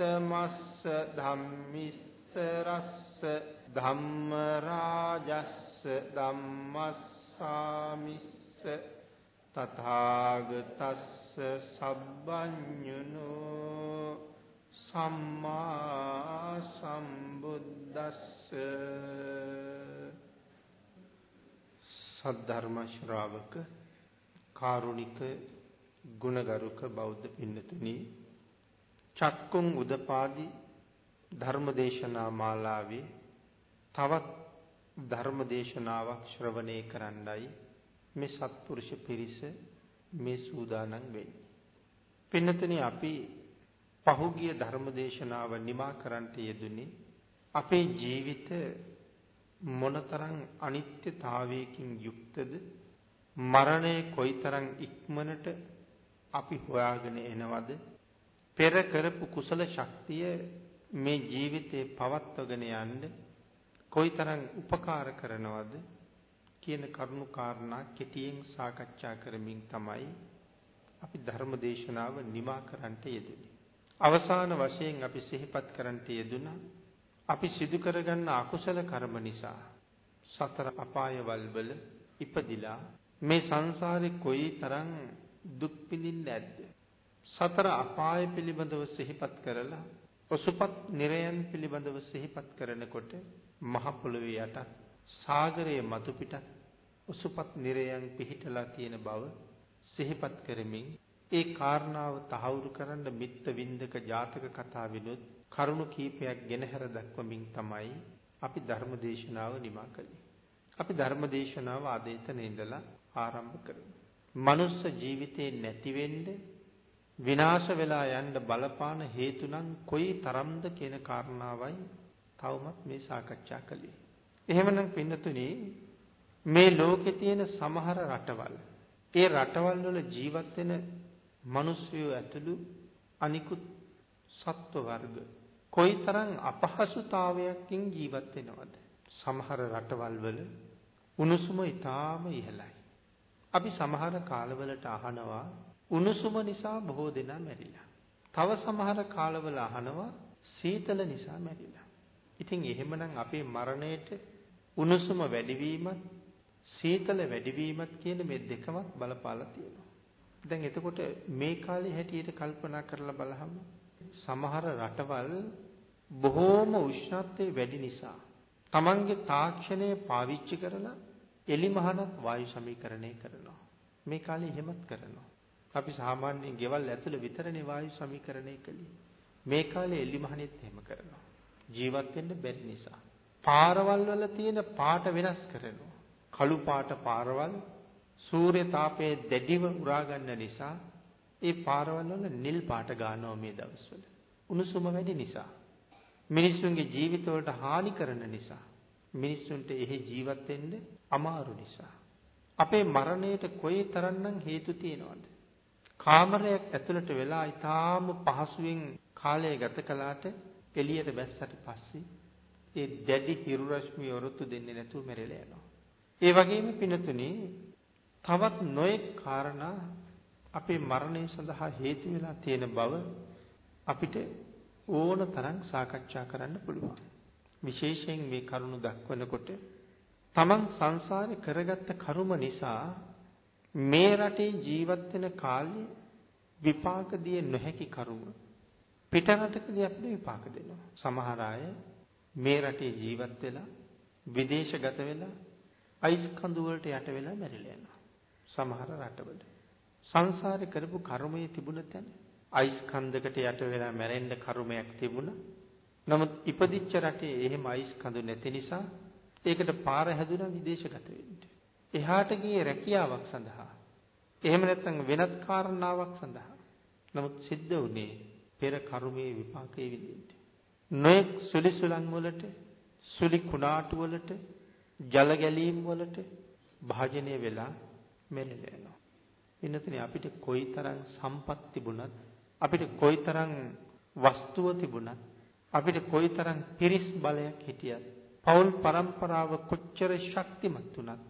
සත්තුත්තමස්ස ධම්මිස්ස රස්ස ධම්ම රාජස්ස ධම්මස්සාමිස්ස තථාගතස්ස සබ්බඤුනෝ සම්මා සම්බුද්දස්ස සද්ධර්ම ශ්‍රාවක කාරුණික ගුණගරුක බෞද්ධ පින්නතුනි චක්කුම් උදපාදි ධර්මදේශනා මාලාවේ තවත් ධර්මදේශනාවක් ශ්‍රවණය කරන්නයි මේ සත්පුරුෂ පිරිස මේ සූදානම් වෙන්නේ. පින්නතුනි අපි පහුගිය ධර්මදේශනාව නිමා කරන්නට යෙදුනේ අපේ ජීවිත මොනතරම් අනිත්‍යතාවයකින් යුක්තද මරණය කොයිතරම් ඉක්මනට අපි හොයාගෙන එනවද පෙර කරපු කුසල ශක්තිය මේ ජීවිතේ පවත්වගෙන යන්න කොයිතරම් උපකාර කරනවද කියන කරුණු කාරණා කෙටියෙන් සාකච්ඡා කරමින් තමයි අපි ධර්ම දේශනාව නිමා කරන්නට යෙදුනේ. අවසාන වශයෙන් අපි සිහිපත් කරන්නට යෙදුනා අපි සිදු කරගන්න අකුසල කර්ම නිසා සතර අපායවල වල ඉපදිලා මේ සංසාරේ කොයිතරම් දුක් විඳින්නේ නැද්ද? සතර අපාය පිළිබඳව සිහිපත් කරලා ඔසුපත් නිරයන් පිළිබඳව සිහිපත් කරනකොට මහ පොළොවේ යට සාගරයේ මතු පිටත් ඔසුපත් නිරයන් පිහිටලා තියෙන බව සිහිපත් කරමින් ඒ කාරණාව තහවුරු කරන්න මිත්ත වින්දක ජාතක කතාවිනුත් කරුණු කීපයක් ගෙනහැර දක්වමින් තමයි අපි ධර්ම දේශනාව නිමා කළේ. අපි ධර්ම දේශනාව අද එතන ඉඳලා ආරම්භ කරමු. මනුස්ස ජීවිතේ නැති වෙන්න විනාශ වෙලා යන්න බලපාන හේතු නම් කොයි තරම්ද කියන කාරණාවයි තවමත් මේ සාකච්ඡා කළේ. එහෙමනම් පින්නතුනි මේ ලෝකේ තියෙන සමහර රටවල් ඒ රටවල් වල ජීවත් වෙන මිනිස්සු ඇතුළු අනිකුත් සත්ව වර්ග කොයිතරම් අපහසුතාවයකින් ජීවත් වෙනවද සමහර රටවල් වල උණුසුම ඊටාම ඉහළයි අපි සමහර කාලවලට අහනවා උණුසුම නිසා බොහෝ දෙනා මැරිලා තව සමහර කාලවල අහනවා සීතල නිසා මැරිලා ඉතින් එහෙමනම් අපේ මරණයට උණුසුම වැඩිවීමත් සීතල වැඩිවීමත් කියන මේ දෙකමත් බලපාලා තියෙනවා. දැන් එතකොට මේ කාලේ හැටියට කල්පනා කරලා බලහම සමහර රටවල් බොහෝම උෂ්ණත්වය වැඩි නිසා තමන්ගේ තාක්ෂණය පාවිච්චි කරලා එලිමහනක් වායු සමීකරණය කරනවා. මේ කාලේ එහෙමත් කරනවා. අපි සාමාන්‍යයෙන් ගෙවල් ඇතුළේ විතරනේ වායු සමීකරණය කළේ. මේ කාලේ එලිමහනෙත් එහෙම කරනවා. ජීවත් වෙන්න බැරි නිසා. පාරවල් වල තියෙන පාට වෙනස් කරනවා. කළු පාට පාරවල් සූර්ය තාපයේ දැඩිව උරා ගන්න නිසා ඒ පාරවල් වල නිල් පාට ගන්නවා මේ දවස්වල. උණුසුම වැඩි නිසා. මිනිස්සුන්ගේ ජීවිතවලට හානි කරන නිසා. මිනිස්සුන්ට එහි ජීවත් වෙන්න අමාරු නිසා. අපේ මරණයට කොයි තරම්නම් හේතු තියෙනවද? කාමරයක් ඇතුළට වෙලා ඊටාම පහසුවෙන් කාලය ගත කළාට එළියට බැස්සට පස්සේ ඒ දැඩි හිරු රශ්මිය වරුතු දෙන්නේ නැතුව මැරෙලා යනවා. ඒ වගේම පිනතුනේ තවත් නොයෙක් කාරණා අපේ මරණය සඳහා හේතු වෙලා තියෙන බව අපිට ඕන තරම් සාකච්ඡා කරන්න පුළුවන්. විශේෂයෙන් මේ කරුණ දක්වනකොට තමන් සංසාරේ කරගත්ත කර්ම නිසා මේ රටේ ජීවත් වෙන කාලේ විපාක දිය නොහැකි කර්ම පිට රටකදී අපිට විපාක දෙනවා. සමහර අය මේ රටේ ජීවත් වෙලා විදේශගත වෙලා අයිස් කඳු වලට යට වෙලා මැරිලා යනවා. සමහර රටවල සංසාරේ කරපු කර්මයේ තිබුණ තැන අයිස් කන්දකට යට වෙලා මැරෙන්න කර්මයක් තිබුණා. නමුත් ඉපදිච්ච රටේ එහෙම අයිස් කඳු නැති නිසා ඒකට පාර හැදුනා විදේශගත වෙන්න. එහාට ගියේ රැකියාවක් සඳහා. එහෙම නැත්නම් වෙනත් කාරණාවක් සඳහා. නමුත් සිද්ධ වුණේ පෙර කර්මයේ විපාකයේ විදිහට. නොඑක් සුලි සුලං වලට, සුලි කුණාටු වලට, ජල ගැලීම් වලට භාජනය වෙලා මෙරෙලා යනවා. ඉන්නතනේ අපිට කොයිතරම් සම්පත් තිබුණත්, අපිට කොයිතරම් වස්තුව තිබුණත්, අපිට කොයිතරම් පිරිස් බලයක් හිටියත්, පෞල් પરම්පරාව කොච්චර ශක්තිමත් වුණත්,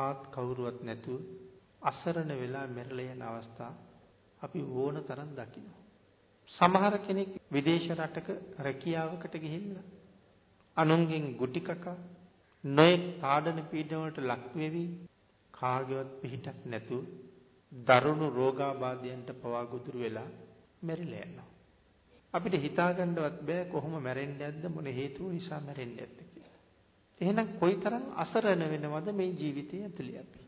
කාත් කවුරුවත් නැතුව අසරණ වෙලා මෙරළ යන අවස්ථා අපි ඕන තරම් දකිනවා. සමහර කෙනෙක් විදේශ රටක රැකියාවකට ගිහිල්ලා අනුන්ගෙන් ගුටි කකා නොයෙක් තාඩන පීඩන වලට ලක් වෙවි කාගේවත් පිහිටක් නැතුව දරුණු රෝගාබාධයන්ට පවා ගොදුරු වෙලා මැරිලා යනවා. අපිට හිතාගන්නවත් බෑ කොහොම මැරෙන්නේ නැද්ද මොන හේතුව නිසා මැරෙන්නේ නැද්ද කියලා. එහෙනම් කොයිතරම් අසරණ වෙනවද මේ ජීවිතය ඇතුලේ අපි.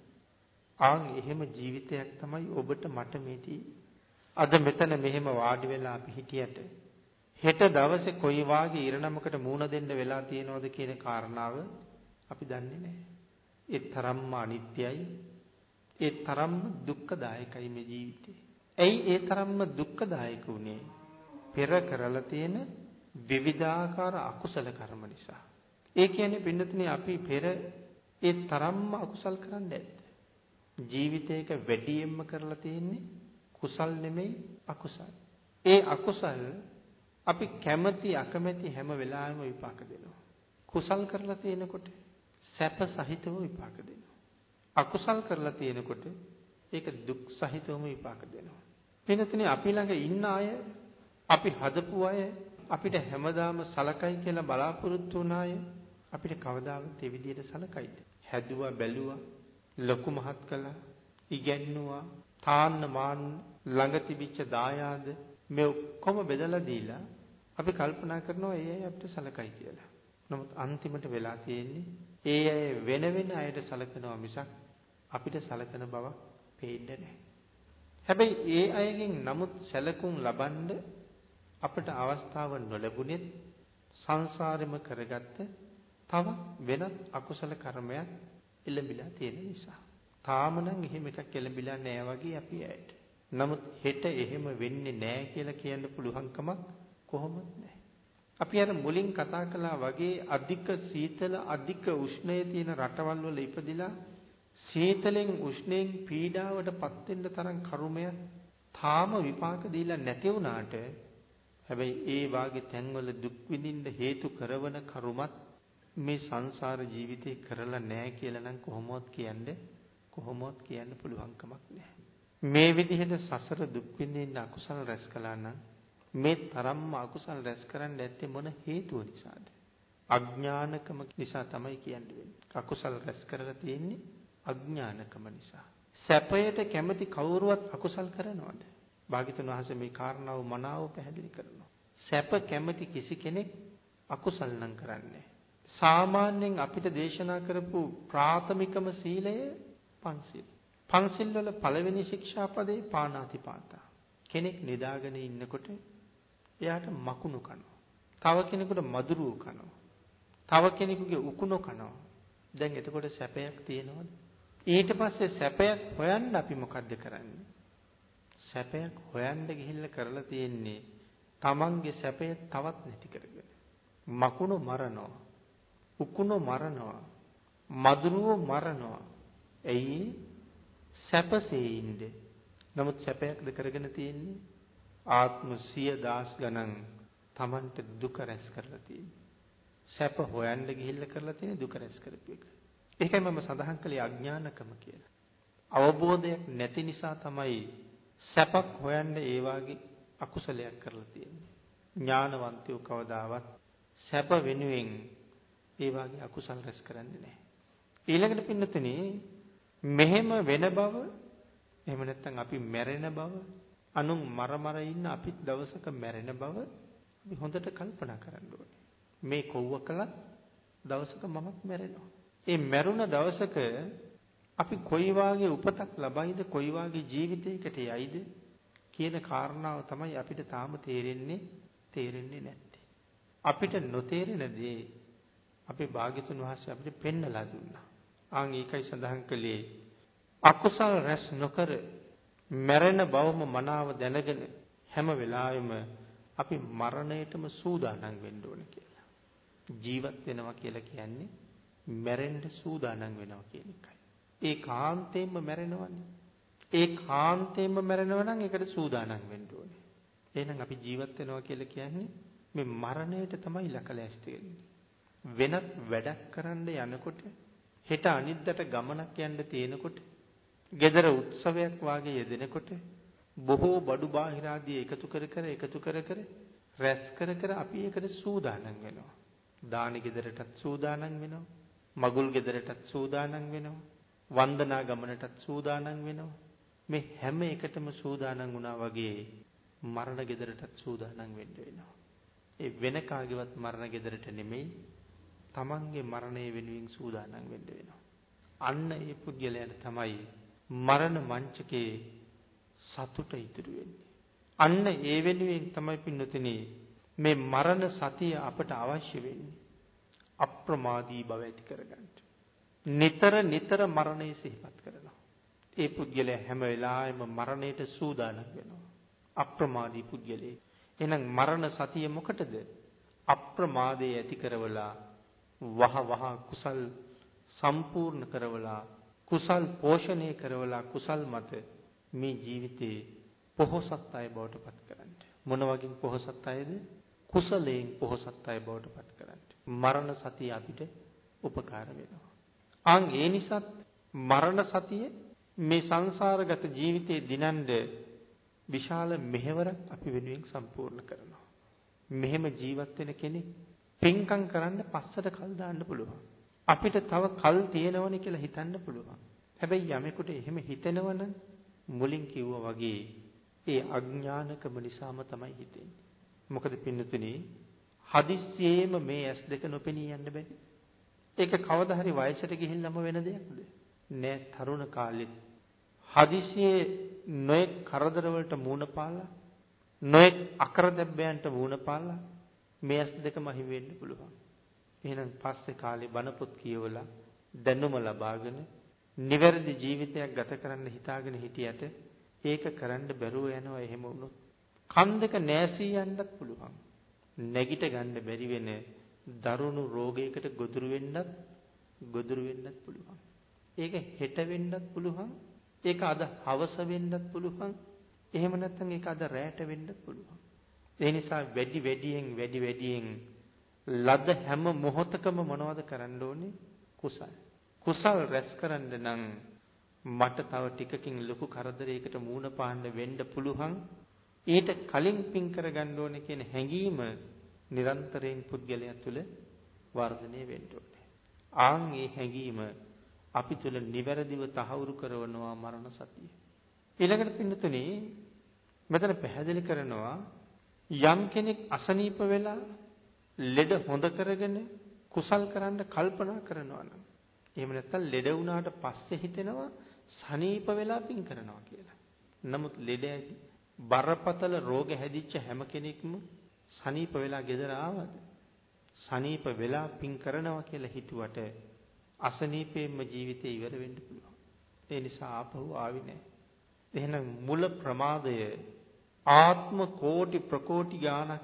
ආන් එහෙම ජීවිතයක් තමයි ඔබට මට මේ අද මෙතන මෙහෙම වාඩි වෙලා අපි හිටියට හෙට දවසේ කොයි වාගේ ඉරණමකට මූණ දෙන්න වෙලා තියෙනවද කියන කාරණාව අපි දන්නේ නැහැ. ඒ තරම්ම අනිත්‍යයි. ඒ තරම්ම දුක්ඛදායකයි මේ ජීවිතේ. ඇයි ඒ තරම්ම දුක්ඛදායක උනේ? පෙර කරලා තියෙන විවිධාකාර අකුසල කර්ම නිසා. ඒ කියන්නේ පින්නතුනේ අපි පෙර ඒ තරම්ම අකුසල් කරන්නේ නැද්ද? ජීවිතේක වැඩියෙන්ම කරලා තියෙන්නේ කුසල් නෙමෙයි අකුසල්. ඒ අකුසල් අපි කැමති අකමැති හැම වෙලාවෙම විපාක දෙනවා. කුසල් කරලා තියෙනකොට සැප සහිතව විපාක දෙනවා. අකුසල් කරලා තියෙනකොට ඒක දුක් සහිතවම විපාක දෙනවා. වෙනතුනේ අපි ළඟ ඉන්න අය අපි හදපු අය අපිට හැමදාම සලකයි කියලා බලාපොරොත්තු වුණ අය අපිට කවදාවත් ඒ විදිහට සලකයිද? හැදුවා බැලුවා ලොකු මහත් කළා ඉගැන්නුවා තාන්න මාන්න ළඟ තිබිච්ච දායාද මේ ඔක්කොම බෙදලා දීලා අපි කල්පනා කරනවා ඒ අය අපිට සලකයි කියලා. නමුත් අන්තිමට වෙලා තියෙන්නේ ඒ අය වෙන වෙන අයට සලකනවා මිසක් අපිට සලකන බවක් පේන්නේ නැහැ. හැබැයි ඒ අයගෙන් නමුත් සැලකුම් ලබන්න අපට අවස්ථාව නොලැබුණෙත් සංසාරෙම කරගත්ත තව වෙනත් අකුසල කර්මයක් එළඹිලා තියෙන නිසා. තාම නම් එහෙම එකක් එළඹිලා නැහැ වගේ අපි ඇයට. නමුත් හෙට එහෙම වෙන්නේ නැහැ කියලා කියන්න පුළුවන් කමක් කොහොමද නැහැ. අපි අර මුලින් කතා කළා වගේ අධික සීතල අධික උෂ්ණය තියෙන රටවල් වල ඉපදිලා සීතලෙන් උෂ්ණයෙන් පීඩාවට පත් වෙන්න තරම් කරුමයක් තාම විපාක දීලා නැති වුණාට හැබැයි ඒ වාගේ තැන්වල දුක් විඳින්න හේතු කරවන කරුමත් මේ සංසාර ජීවිතේ කරලා නැහැ කියලා නම් කොහොමවත් කියන්නේ කොහොමවත් කියන්න පුළුවන් කමක් නැහැ. මේ විදිහට සසර දුක් විඳින්න අකුසල රැස් කළා නම් මේ තරම්ම අකුසල රැස් කරන්න ඇත්තේ මොන හේතුව නිසාද? අඥානකම නිසා තමයි කියන්නේ. අකුසල රැස් කරලා තියෙන්නේ අඥානකම නිසා. සැපයට කැමති කවුරුවත් අකුසල් කරනවද? භාග්‍යතුන් වහන්සේ මේ කාරණාව මනාව පැහැදිලි කරනවා. සැප කැමති කිසි කෙනෙක් අකුසල් නම් කරන්නේ සාමාන්‍යයෙන් අපිට දේශනා කරපු ප්‍රාථමිකම සීලය පන්සිල්. පන්සිල් වල පළවෙනි ශික්ෂාපදේ පාණාතිපාතා. කෙනෙක් නිදාගෙන ඉන්නකොට එයාට මකුණු කනවා. තව කෙනෙකුට මදුරුව කනවා. තව කෙනෙකුගේ උකුණු කනවා. දැන් එතකොට සැපයක් තියෙනවද? ඊට පස්සේ සැපයක් හොයන්න අපි මොකද්ද කරන්නේ? සැපයක් හොයන්න ගිහිල්ලා කරලා තියෙන්නේ තමන්ගේ සැපය තවත් නැති කරගෙන. මකුණු මරනවා. උකුණු මරනවා. මදුරුව මරනවා. එයි සැපසේ ඉන්නේ. නමුත් සැපයක්ද කරගෙන තියෙන්නේ? ආත්ම සිය දාස් ගණන් Tamanට දුක රැස් කරලා තියෙන්නේ. සැප හොයන්න ගිහිල්ලා කරලා තියෙන දුක රැස් කරපු එක. ඒකයි මම සඳහන් කළේ අඥානකම කියලා. අවබෝධයක් නැති නිසා තමයි සැපක් හොයන්න ඒ වාගේ අකුසලයක් කරලා තියෙන්නේ. ඥානවන්තයෝ කවදාවත් සැප වෙනුවෙන් ඒ වාගේ අකුසල් රැස් කරන්නේ නැහැ. ඊළඟට පින්නතුනේ මෙහෙම වෙන බව එහෙම නැත්නම් අපි මැරෙන බව අනුන් මර මර ඉන්න අපිත් දවසක මැරෙන බව අපි හොඳට කල්පනා කරන්න ඕනේ. මේ කොව්ව කළත් දවසක මමත් මැරෙනවා. ඒ මැරුණ දවසක අපි කොයි වාගේ උපතක් ලබයිද කොයි වාගේ ජීවිතයකට යයිද කියන කාරණාව තමයි අපිට තාම තේරෙන්නේ තේරෙන්නේ නැත්තේ. අපිට නොතේරෙන දේ අපේ භාග්‍යතුන් වහන්සේ අපිට පෙන්නලා දුන්නා. ආන් ඒකයි සඳහන් කළේ අකුසල් රැස් නොකර මැරෙන බවම මනාව දැනගෙන හැම වෙලාවෙම අපි මරණයටම සූදානම් වෙන්න ඕන කියලා. ජීවත් වෙනවා කියලා කියන්නේ මැරෙන්න සූදානම් වෙනවා කියන එකයි. ඒ කාන්තේම මැරෙනවනේ. ඒ කාන්තේම මැරෙනවා නම් ඒකට සූදානම් වෙන්න ඕනේ. එහෙනම් අපි ජීවත් වෙනවා කියලා කියන්නේ මේ මරණයට තමයි ලකලැස්ති වෙන්නේ. වෙනත් වැඩක් කරන්න යනකොට හෙට අනිද්දට ගමනක් යන්න තියෙනකොට gedara උත්සවයක් වාගේ යෙදෙනකොට බොහෝ බඩු බාහිර ආදී එකතු කර කර එකතු කර කර රැස් කර කර අපි ඒකට සූදානම් වෙනවා. දානි ගෙදරටත් සූදානම් වෙනවා. මගුල් ගෙදරටත් සූදානම් වෙනවා. වන්දනා ගමනටත් සූදානම් වෙනවා. මේ හැම එකටම සූදානම් වුණා වගේ මරණ ගෙදරටත් සූදානම් වෙන්න වෙනවා. ඒ වෙන කාගේවත් මරණ ගෙදරට නෙමෙයි තමන්ගේ මරණය වෙනුවෙන් සූදානම් වෙන්න වෙනවා. අන්න ඒ පුද්ගලයාට තමයි මරණ මංචකේ සතුට ඉතුරු වෙන්නේ. අන්න ඒ වෙනුවෙන් තමයි පින්නතුනි මේ මරණ සතිය අපට අවශ්‍ය වෙන්නේ. අප්‍රමාදී බව ඇති කරගන්න. නිතර නිතර මරණය සිහිපත් කරනවා. ඒ පුද්ගලයා හැම වෙලාවෙම මරණයට සූදානම් වෙනවා. අප්‍රමාදී පුද්ගලයෙක්. එහෙනම් මරණ සතිය මොකටද? අප්‍රමාදයේ ඇති කරවලා වහ වහ කුසල් සම්පූර්ණ කරවලා කුසල් පෝෂණය කරවලා කුසල් මත මේ ජීවිතේ පොහොසත් අය බවට පත් කරන්න. මොන වගේ පොහොසත් අයද? කුසලයෙන් පොහොසත් අය බවට පත් කරන්න. මරණ සතිය අපිට උපකාර වෙනවා. අන් ඒ නිසාත් මරණ සතිය මේ සංසාරගත ජීවිතේ දිනන්ද විශාල මෙහෙවරක් අපි වෙනුවෙන් සම්පූර්ණ කරනවා. මෙහෙම ජීවත් වෙන කෙනෙක් පින්කම් කරන්න පස්සට කල් දාන්න පුළුවන්. අපිට තව කල් තියෙනවනේ කියලා හිතන්න පුළුවන්. හැබැයි යමෙකුට එහෙම හිතෙනවනම් මුලින් කිව්වා වගේ ඒ අඥානකම නිසාම තමයි හිතෙන්නේ. මොකද පින්නතුනේ හදිස්සියේම මේ ඇස් දෙක නොපෙනී යන්න බැරි. ඒක කවදා හරි වයසට ගිහිල්ලාම වෙන දෙයක්ද? නෑ තරුණ කාලෙත් හදිසියේ නොයෙක් කරදර වලට මූණ පාලා නොයෙක් අකරදැබ්බයන්ට මූණ පාලා මේ ඇස් දෙකම හිමි වෙන්න පුළුවන්. එහෙනම් පස්සේ කාලේ බණ පොත් කියවලා දැනුම ලබාගෙන නිවැරදි ජීවිතයක් ගත කරන්න හිතාගෙන හිටියට ඒක කරන්න බැරුව යනවා එහෙම වුණොත්. කන් දෙක නැසී යන්නත් පුළුවන්. නැගිට ගන්න බැරි වෙන දරුණු රෝගයකට ගොදුරු වෙන්නත් ගොදුරු වෙන්නත් පුළුවන්. ඒක හෙට වෙන්නත් පුළුවන්. ඒක අද හවස වෙන්නත් පුළුවන්. එහෙම නැත්නම් ඒක අද රැට වෙන්නත් පුළුවන්. ඒ නිසා වැඩි වැඩියෙන් වැඩි වැඩියෙන් ලද හැම මොහොතකම මොනවද කරන්න ඕනේ? කුසල්. කුසල් රැස් කරන්න නම් මට තව ටිකකින් ලොකු කරදරයකට මූණ පාන්න වෙන්න පුළුවන්. ඊට කලින් පින් කරගන්න ඕනේ කියන හැඟීම නිරන්තරයෙන් පුද්ගලයා තුළ වර්ධනය වෙන්න ඕනේ. ආන් මේ හැඟීම අපි තුළ නිවැරදිව තහවුරු කරනවා මරණ සතිය. ඊළඟට පින්නතුනේ මෙතන පැහැදිලි කරනවා යම් කෙනෙක් අසනීප වෙලා ලෙඩ හොඳ කරගෙන කුසල් කරන්න කල්පනා කරනවා නම් එහෙම නැත්නම් ලෙඩ වුණාට පස්සේ හිතෙනවා සනීප වෙලා පින් කරනවා කියලා. නමුත් ලෙඩ ඇති බරපතල රෝග හැදිච්ච හැම කෙනෙක්ම සනීප වෙලා ගෙදර ආවද? සනීප වෙලා පින් කරනවා කියලා හිතුවට අසනීපයෙන්ම ජීවිතේ ඉවර වෙන්න පුළුවන්. ඒ නිසා ආපහු ආවේ නැහැ. එහෙනම් මුල ප්‍රමාදය ආත්ම කෝටි ප්‍රකෝටි ගාණක්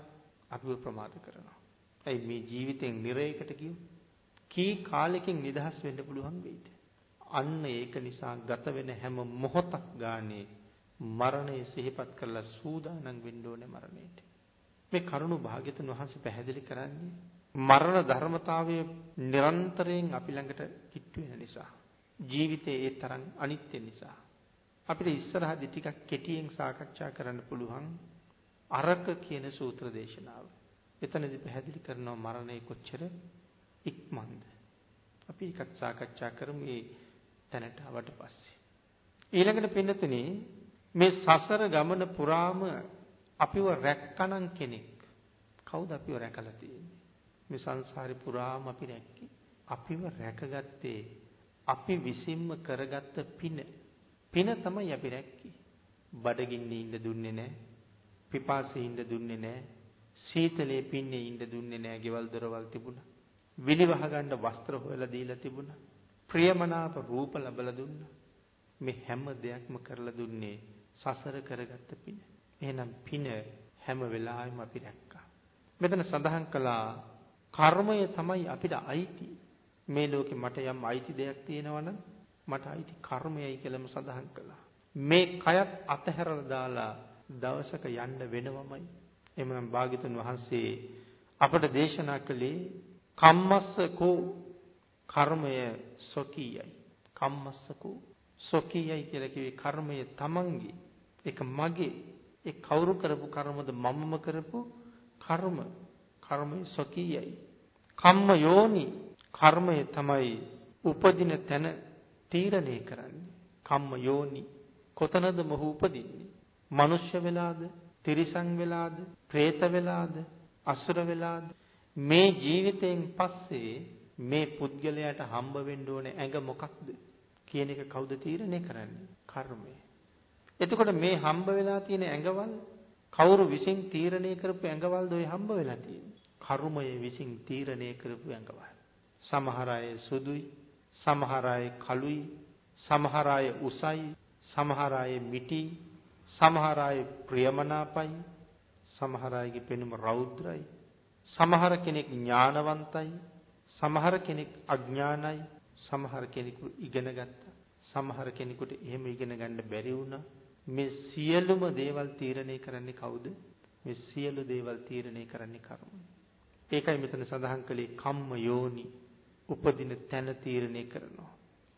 අපිව ප්‍රමාද කරනවා. ඇයි මේ ජීවිතෙන් නිරේකට කියු? කී කාලෙකින් නිදහස් වෙන්න පුළුවන් වෙයිද? අන්න ඒක නිසා ගත වෙන හැම මොහොතක් ගානේ මරණය සිහිපත් කරලා සූදානම් වෙන්න ඕනේ මරණයට. මේ කරුණ භාග්‍යතුන් වහන්සේ පැහැදිලි කරන්නේ මරණ ධර්මතාවය නිරන්තරයෙන් අපි ළඟට කිට්ටු වෙන නිසා ජීවිතයේ ඒ තරම් අනිත්‍ය නිසා අපිට ඉස්සරහදී ටිකක් කෙටියෙන් සාකච්ඡා කරන්න පුළුවන් අරක කියන සූත්‍ර දේශනාව. එතනදී පැහැදිලි කරනවා මරණය කොච්චර ඉක්මන්ද. අපි එකක් සාකච්ඡා කරමු මේ තැනට ආවට පස්සේ. ඊළඟට පින්නතුනේ මේ සසර ගමන පුරාම අපිව රැක්කනම් කෙනෙක් කවුද අපිව රැකලා තියෙන්නේ? මේ සංසාරේ පුරාම අපි රැක්කේ. අපිව රැකගත්තේ අපි විසින්ම කරගත්ත පින. පින තමයි අපි රැක්කේ. බඩගින්නේ ඉන්න දුන්නේ නැහැ. පිපාසයේ ඉන්න දුන්නේ නැහැ. සීතලේ පින්නේ ඉන්න දුන්නේ නැහැ. ගෙවල් දොරවල් තිබුණා. විලිවහ ගන්න වස්ත්‍ර හොයලා දීලා තිබුණා. ප්‍රියමනාප රූප ලැබලා දුන්නා. මේ හැම දෙයක්ම කරලා දුන්නේ සසර කරගත්ත පින. එහෙනම් පින හැම වෙලාවෙම අපි රැක්කා. මෙතන සඳහන් කළා කර්මය තමයි අපිට අයිති. මේ ලෝකේ මට යම් අයිති දෙයක් තියෙනවා නම් මට අයිති කර්මයයි කියලාම සඳහන් කළා. මේ කයත් අතහැරලා දාලා දවසක යන්න වෙනවමයි. එමනම් භාග්‍යතුන් වහන්සේ අපට දේශනා කළේ කම්මස්සකෝ කර්මය සොකීයයි. කම්මස්සකෝ සොකීයයි කියලා කිව්වේ කර්මය තමන්ගේ. ඒක මගේ. ඒ කවුරු කරපු කර්මද මමම කරපු කර්ම. කර්මය සොකීයයි. කම්ම යෝනි කර්මය තමයි උපදින තැන තීරණය කරන්නේ. කම්ම යෝනි කොතනද මොහු උපදින්නේ? මනුෂ්‍ය වෙලාද? තිරිසන් වෙලාද? പ്രേත වෙලාද? අසුර වෙලාද? මේ ජීවිතයෙන් පස්සේ මේ පුද්ගලයාට හම්බ වෙන්න ඕනේ ඇඟ මොකක්ද කියන එක කවුද තීරණය කරන්නේ? කර්මය. එතකොට මේ හම්බ වෙලා තියෙන ඇඟවල් කවුරු විසින් තීරණය කරපු ඇඟවල්ද ඔය හම්බ වෙලා තියෙන්නේ? කර්මය විසින් තීරණය කරපු ඇඟවල්. සමහර අය සුදුයි, සමහර අය කළුයි, සමහර අය උසයි, සමහර අය මිටි, සමහර අය ප්‍රියමනාපයි, සමහර අයගේ පෙනුම රෞද්‍රයි, සමහර කෙනෙක් ඥානවන්තයි, සමහර කෙනෙක් අඥානයි, සමහර කෙනෙකු ඉගෙන ගත්තා. සමහර කෙනෙකුට එහෙම ඉගෙන ගන්න බැරි වුණා. මේ සියලුම දේවල් තීරණය කරන්නේ කවුද? මේ සියලු දේවල් තීරණය කරන්නේ කර්මය. ඒකයි මෙතන සඳහන් කළේ කම්ම යෝනි උපදින තැන තීරණය කරනවා.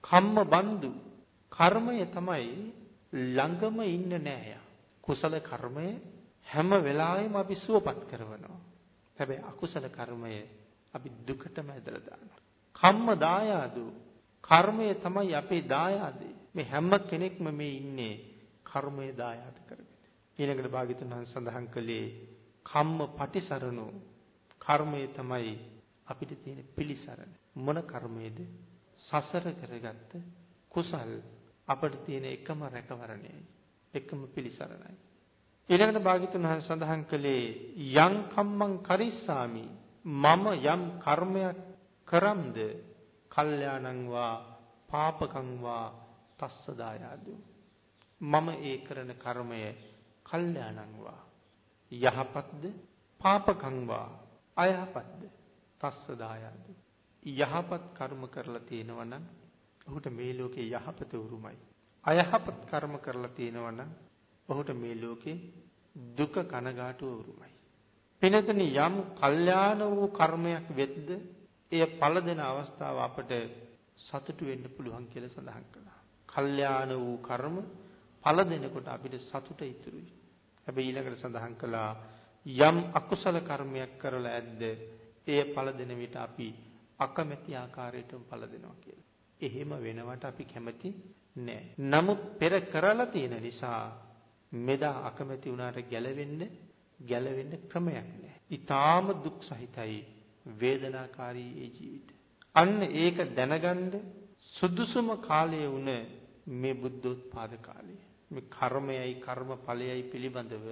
කම්ම බන්දු කර්මය තමයි ළඟම ඉන්න නෑ කුසල කර්මය හැම වෙලාවෙම අපි සුවපත් කරනවා. හැබැයි අකුසල කර්මය අපි දුකටම ඇදලා දානවා. කම්ම දායාදු කර්මය තමයි අපේ දායාදේ. මේ හැම කෙනෙක්ම මේ ඉන්නේ කර්මය දායාද කරගෙන. ඊළඟට භාග්‍යතුන් වහන්සේ සඳහන් කළේ කම්ම පටිසරණෝ කර්මය තමයි අපිට තියෙන පිළිසරණ. මොන කර්මයේද? සසර කරගත්ත කුසල් අපිට තියෙන එකම රැකවරණයයි. එකම පිළිසරණයි. ඊළඟට භාග්‍යතුන් වහන්සේ සඳහන් කළේ යං කම්මං කරිස්සාමි මම යම් කර්මයක් කරම්ද කල්යාණං වා පාපකං වා තස්ස දායාදු මම ඒ කරන කර්මය කල්යාණං වා යහපත්ද පාපකං වා අයහපත්ද? තස්ස දායාද. යහපත් කර්ම කරලා තියෙනවා නම් ඔහුට මේ ලෝකේ යහපත උරුමයි. අයහපත් කර්ම කරලා තියෙනවා නම් ඔහුට මේ ලෝකේ දුක කනගාටුව උරුමයි. පිනතනි යම් කල්යාණ වූ කර්මයක් වෙද්ද එය ඵල දෙන අවස්ථාව අපට සතුටු වෙන්න පුළුවන් කියලා සඳහන් කළා. කල්යාණ වූ කර්ම ඵල දෙනකොට අපිට සතුට ඉතුරුයි. හැබැයි ඊළඟට සඳහන් කළා යම් අකුසල කර්මයක් කරලා ඇද්ද එය ඵල දෙන විට අපි අකමැති ආකාරයටම ඵල දෙනවා කියලා. එහෙම වෙනවට අපි කැමති නෑ. නමුත් පෙර කරලා තියෙන නිසා මෙදා අකමැති වුණාට ගැලවෙන්න ගැලවෙන්න ක්‍රමයක් නෑ. ඊටාම දුක් සහිතයි වේදනාකාරී ඒ ජීවිතය. අන්න ඒක දැනගන්න සුදුසුම කාලය වුණ මේ බුද්ධෝත්පාද කාලය. මේ කර්මයයි කර්මඵලයයි පිළිබඳව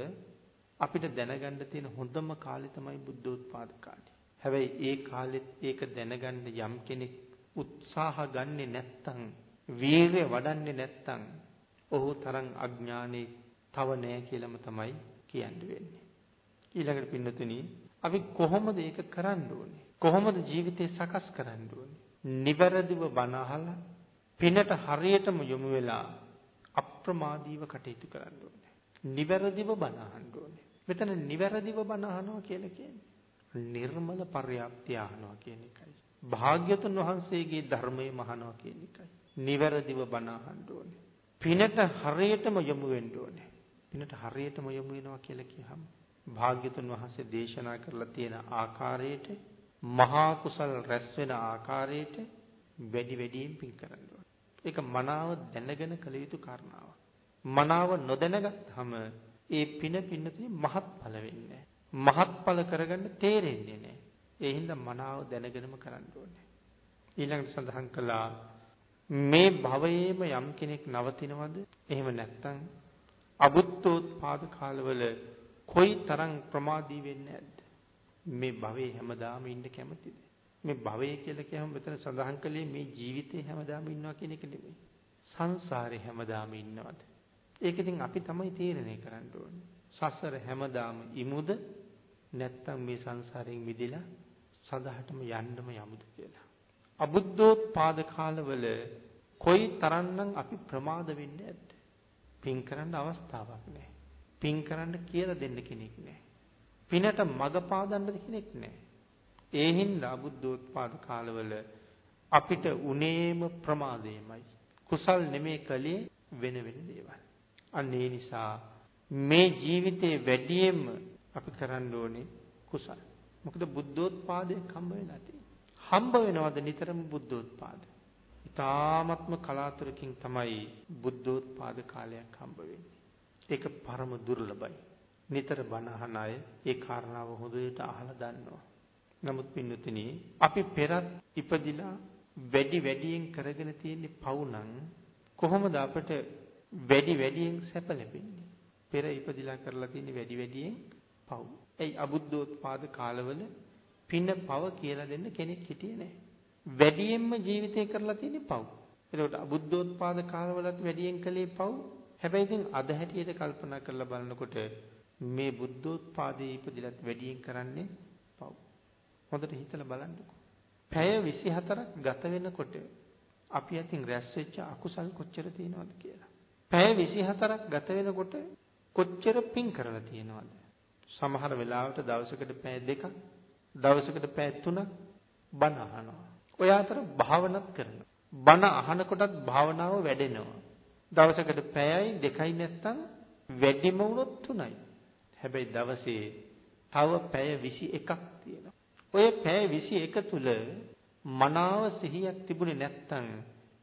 අපිට දැනගන්න තියෙන හොඳම කාලේ තමයි බුද්ධෝත්පාද කාලය. හැබැයි ඒ කාලෙත් ඒක දැනගන්න යම් කෙනෙක් උත්සාහ ගන්නෙ නැත්තම් වීරිය වඩන්නේ නැත්තම් ඔහු තරම් අඥානෙ තව නෑ කියලාම තමයි කියන්න වෙන්නේ. ඊළඟට පින්නතුනි අපි කොහොමද ඒක කරන්න ඕනේ? කොහොමද ජීවිතේ සකස් කරන්න ඕනේ? නිවැරදිව බණ අහලා පිනට හරියටම යොමු වෙලා අප්‍රමාදීව කටයුතු කරන්න ඕනේ. නිවැරදිව බණ අහන්න ඕනේ. මෙතන නිවැරදිව බණ අහනවා කියලා කියන්නේ නිර්මල පර්යාප්තිය අහනවා කියන එකයි. භාග්‍යතුන් වහන්සේගේ ධර්මයේ මහනවා කියන එකයි. නිවැරදිව බණ අහන්න ඕනේ. පිනට හරියටම යොමු වෙන්න ඕනේ. පිනට හරියටම යොමු වෙනවා කියලා කියහම භාග්‍යතුන් වහන්සේ දේශනා කරලා තියෙන ආකාරයට මහා කුසල් රැස් වෙන ආකාරයට වැඩි වැඩියෙන් පින් කරන්න ඕනේ. ඒක මනාව දැනගෙන කළ යුතු කාරණාවක්. මනාව නොදැනගත්හම ඒ පින පින්නතුනේ මහත්ඵල වෙන්නේ මහත්ඵල කරගන්න තේරෙන්නේ නැහැ. ඒ හින්දා මනාව දැනගෙනම කරන්න ඕනේ. ඊළඟට සඳහන් කළා මේ භවයේම යම් කෙනෙක් නවතිනවද? එහෙම නැත්නම් අබුද්ධෝත්පාද කාලවල කොයි තරම් ප්‍රමාදී වෙන්නේ නැද්ද? මේ භවයේ හැමදාම ඉන්න කැමතිද? මේ භවය කියලා කියහම මෙතන සඳහන් කළේ මේ ජීවිතේ හැමදාම ඉන්නවා කියන එක නෙමෙයි. සංසාරේ හැමදාම ඉන්නවද? ඒක ඉතින් අපි තමයි තීරණය කරන්න ඕනේ. සසර හැමදාම ඉමුද නැත්තම් මේ සංසාරයෙන් මිදෙලා සදාහටම යන්නම යමුද කියලා. අබුද්ධෝත්පාද කාලවල කොයි තරම්නම් අපි ප්‍රමාද වෙන්නේ නැද්ද? පින් කරන්න අවස්ථාවක් නැහැ. පින් කරන්න කියලා දෙන්න කෙනෙක් නැහැ. පිනට මඟ පාදන්න කෙනෙක් නැහැ. ඒ හින්දා බුද්ධෝත්පාද කාලවල අපිට උනේම ප්‍රමාදයමයි. කුසල් නෙමේ කලේ වෙන වෙන දේවල්. අන්න ඒ නිසා මේ ජීවිතේ වැඩියෙන්ම අපි කරන්න ඕනේ කුසල්. මොකද බුද්ධෝත්පාදයක් හම්බ වෙලා තියෙන්නේ. හම්බ වෙනවද නිතරම බුද්ධෝත්පාද? ඊ타ත්ම කලාතුරකින් තමයි බුද්ධෝත්පාද කාලයක් හම්බ වෙන්නේ. ඒක පරම දුර්ලභයි. නිතර බණ අහන අය ඒ කාරණාව හොඳට අහලා දන්නවා. නමුත් පින්නතුනි අපි පෙරත් ඉපදිලා වැඩි වැඩියෙන් කරගෙන තියෙන පව් නම් කොහොමද අපට වැඩි වැඩියෙන් සැප ලැබෙන්නේ? පෙර ඉපදිලා කරලා තියෙන වැඩි වැඩියෙන් පව්. ඒ අබුද්ධෝත්පාද කාලවල පින පව කියලා දෙන්න කෙනෙක් හිටියේ නැහැ. වැඩියෙන්ම ජීවිතේ කරලා තියෙන පව්. එතකොට අබුද්ධෝත්පාද කාලවලත් වැඩියෙන් කළේ පව්. හැබැයි ඉතින් අද හැටියට කල්පනා කරලා බලනකොට මේ බුද්ධෝත්පාදයේ ඉපදිලත් වැඩියෙන් කරන්නේ පව්. හොඳට හිතලා බලන්නකෝ. පැය 24ක් ගත වෙනකොට අපි අතින් රැස් වෙච්ච අකුසල් කොච්චර තියෙනවද කියලා. පැය 24ක් ගත වෙනකොට කොච්චර පින් කරලා තියෙනවද? සමහර වෙලාවට දවසකට පැය දෙකක්, දවසකට පැය තුනක් බණ අහනවා. ඔය අතර භාවනාත් කරනවා. බණ අහනකොටත් භාවනාව වැඩෙනවා. දවසකට පැයයි දෙකයි නැත්තම් වැඩිම වුණොත් තුනයි. හැබැයි දවසේ තව පැය 21ක් තියෙනවා. ඔය පැය 21 තුල මනාව සිහියක් තිබුණේ නැත්තම්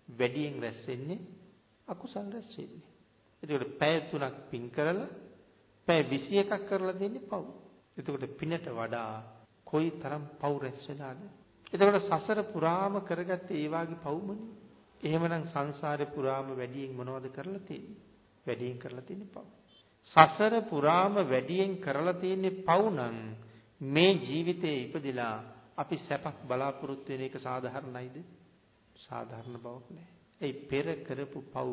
වැඩියෙන් රැස් වෙන්නේ අකුසල් රැස් වෙන්නේ. එතකොට පැය 3ක් පින් කරලා පැය 21ක් කරලා දෙන්නේ පව්. එතකොට පිනට වඩා කොයි තරම් පව් රැස් වෙලාද? එතකොට සසර පුරාම කරගත්තේ ඒ වාගේ පව්මනේ. එහෙමනම් සංසාරේ පුරාම වැඩියෙන් මොනවද කරලා තියෙන්නේ? වැඩියෙන් කරලා තියෙන්නේ පව්. සසර පුරාම වැඩියෙන් කරලා තියෙන්නේ පව් නම් මේ ජීවිතේ ඉපදිලා අපි සැපක් බලාපොරොත්තු වෙන එක සාධාරණයිද? සාධාරණ බවක් නෑ. ඒ පෙර කරපු පව්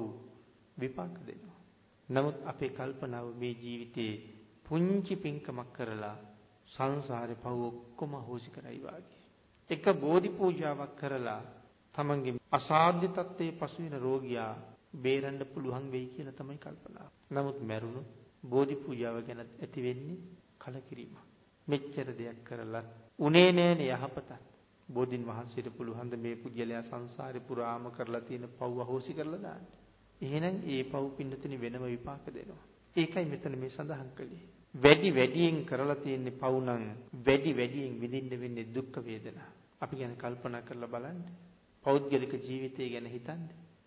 විපාක දෙනවා. නමුත් අපේ කල්පනාව මේ ජීවිතේ පුංචි පින්කමක් කරලා සංසාරේ පව් ඔක්කොම හොසි කරයි වාගේ. එක බෝධි පූජාවක් කරලා තමන්ගේ අසාධ්‍ය තත්ත්වයේ පසු වෙන රෝගියා බේරන්න පුළුවන් වෙයි කියලා තමයි කල්පනා. නමුත් මැරුණොත් බෝධි පූජාව ගැන ඇති වෙන්නේ කලකිරීමක්. මෙච්චර දෙයක් කරලා උනේ නෑනේ යහපතක්. බෝධින් වහන්සේට පුළුවන් ද මේ පුජ්‍යලයා සංසාරේ පුරාම කරලා තියෙන පව් අහෝසි කරලා දාන්න. එහෙනම් ඒ පව් පින්නතුනි වෙනම විපාක දෙනවා. ඒකයි මෙතන මේ සඳහන් කළේ. වැඩි වැඩියෙන් කරලා තියෙන්නේ පව් නම් වැඩි වැඩියෙන් විඳින්න වෙන්නේ දුක් වේදනා. අපි ගැන කල්පනා කරලා බලන්න. පෞද්ගලික ජීවිතය ගැන හිතන්න.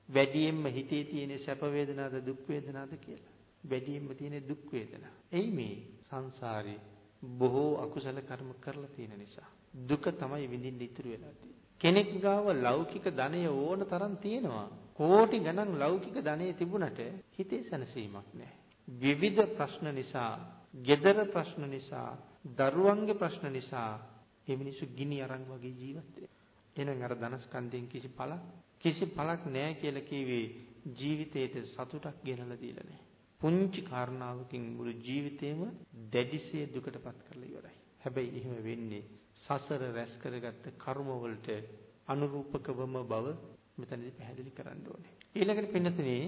වැඩියෙන්ම හිතේ තියෙන සැප වේදනාද දුක් වේදනාද කියලා. වැඩියෙන්ම තියෙන දුක් වේදනා. එයි මේ සංසාරේ බොහෝ අකුසල කර්ම කරලා තියෙන නිසා. දුක තමයි විඳින්න ඉතුරු වෙලා කෙනෙක් ගාව ලෞකික ධනය ඕන තරම් තියෙනවා. කෝටි ගණන් ලෞකික ධනෙ තිබුණට හිතේ සැනසීමක් නැහැ. විවිධ ප්‍රශ්න නිසා, gedara ප්‍රශ්න නිසා, දරුවන්ගේ ප්‍රශ්න නිසා මේ මිනිස්සු ගිනි අරන් වගේ ජීවත් වෙනවා. එහෙනම් අර ධනස්කන්ධයෙන් කිසි පළක් කිසි පළක් නැහැ කියලා කිව්වේ ජීවිතේට සතුටක් ගෙනලා දීලා නැහැ. පුංචි කාරණාවකින් මුළු ජීවිතේම දැඩිසේ දුකටපත් කරලා ඉවරයි. හැබැයි එහෙම වෙන්නේ සසර රැස් කරගත්ත කර්ම වලට අනුරූපකවම බව මෙතනදී පැහැදිලි කරන්න ඕනේ. ඊළඟට පින්නතනේ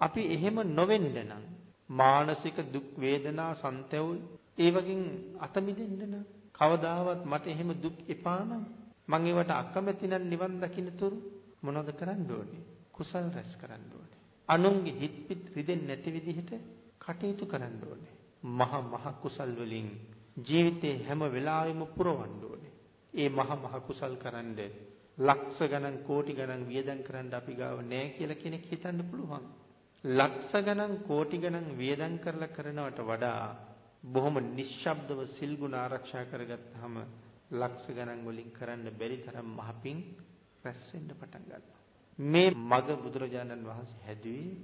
අපි එහෙම නොවෙන්න නම් මානසික දුක් වේදනා සංතැවුල් ඒ වගේන් අත මිදෙන්න නම් කවදාවත් මට එහෙම දුක් එපා නම් මං ඒවට අකමැති නම් නිවන් දකින්න තුරු මොනවද කරන්න ඕනේ? කුසල් රැස් කරන්න ඕනේ. අනුන්ගේ හිත් පිට රිදෙන්නේ නැති විදිහට කටයුතු කරන්න ඕනේ. මහ මහ කුසල් වලින් ජීවිතේ හැම වෙලාවෙම පුරවන්න ඕනේ. ඒ මහ මහ කුසල් කරන්ද ලක්ෂ ගණන් කෝටි ගණන් වියදම් කරන්න අපි ගාව නැහැ කියලා කෙනෙක් හිතන්න පුළුවන්. ලක්ෂ ගණන් කෝටි ගණන් වියදම් කරලා කරනවට වඩා බොහොම නිශ්ශබ්දව සිල් ගුණ ආරක්ෂා කරගත්තාම ලක්ෂ ගණන් වලින් කරන්න බැරි තරම් මහපින් රැස් වෙන්න පටන් ගන්නවා. මේ මග බුදුරජාණන් වහන්සේ හැදුවේ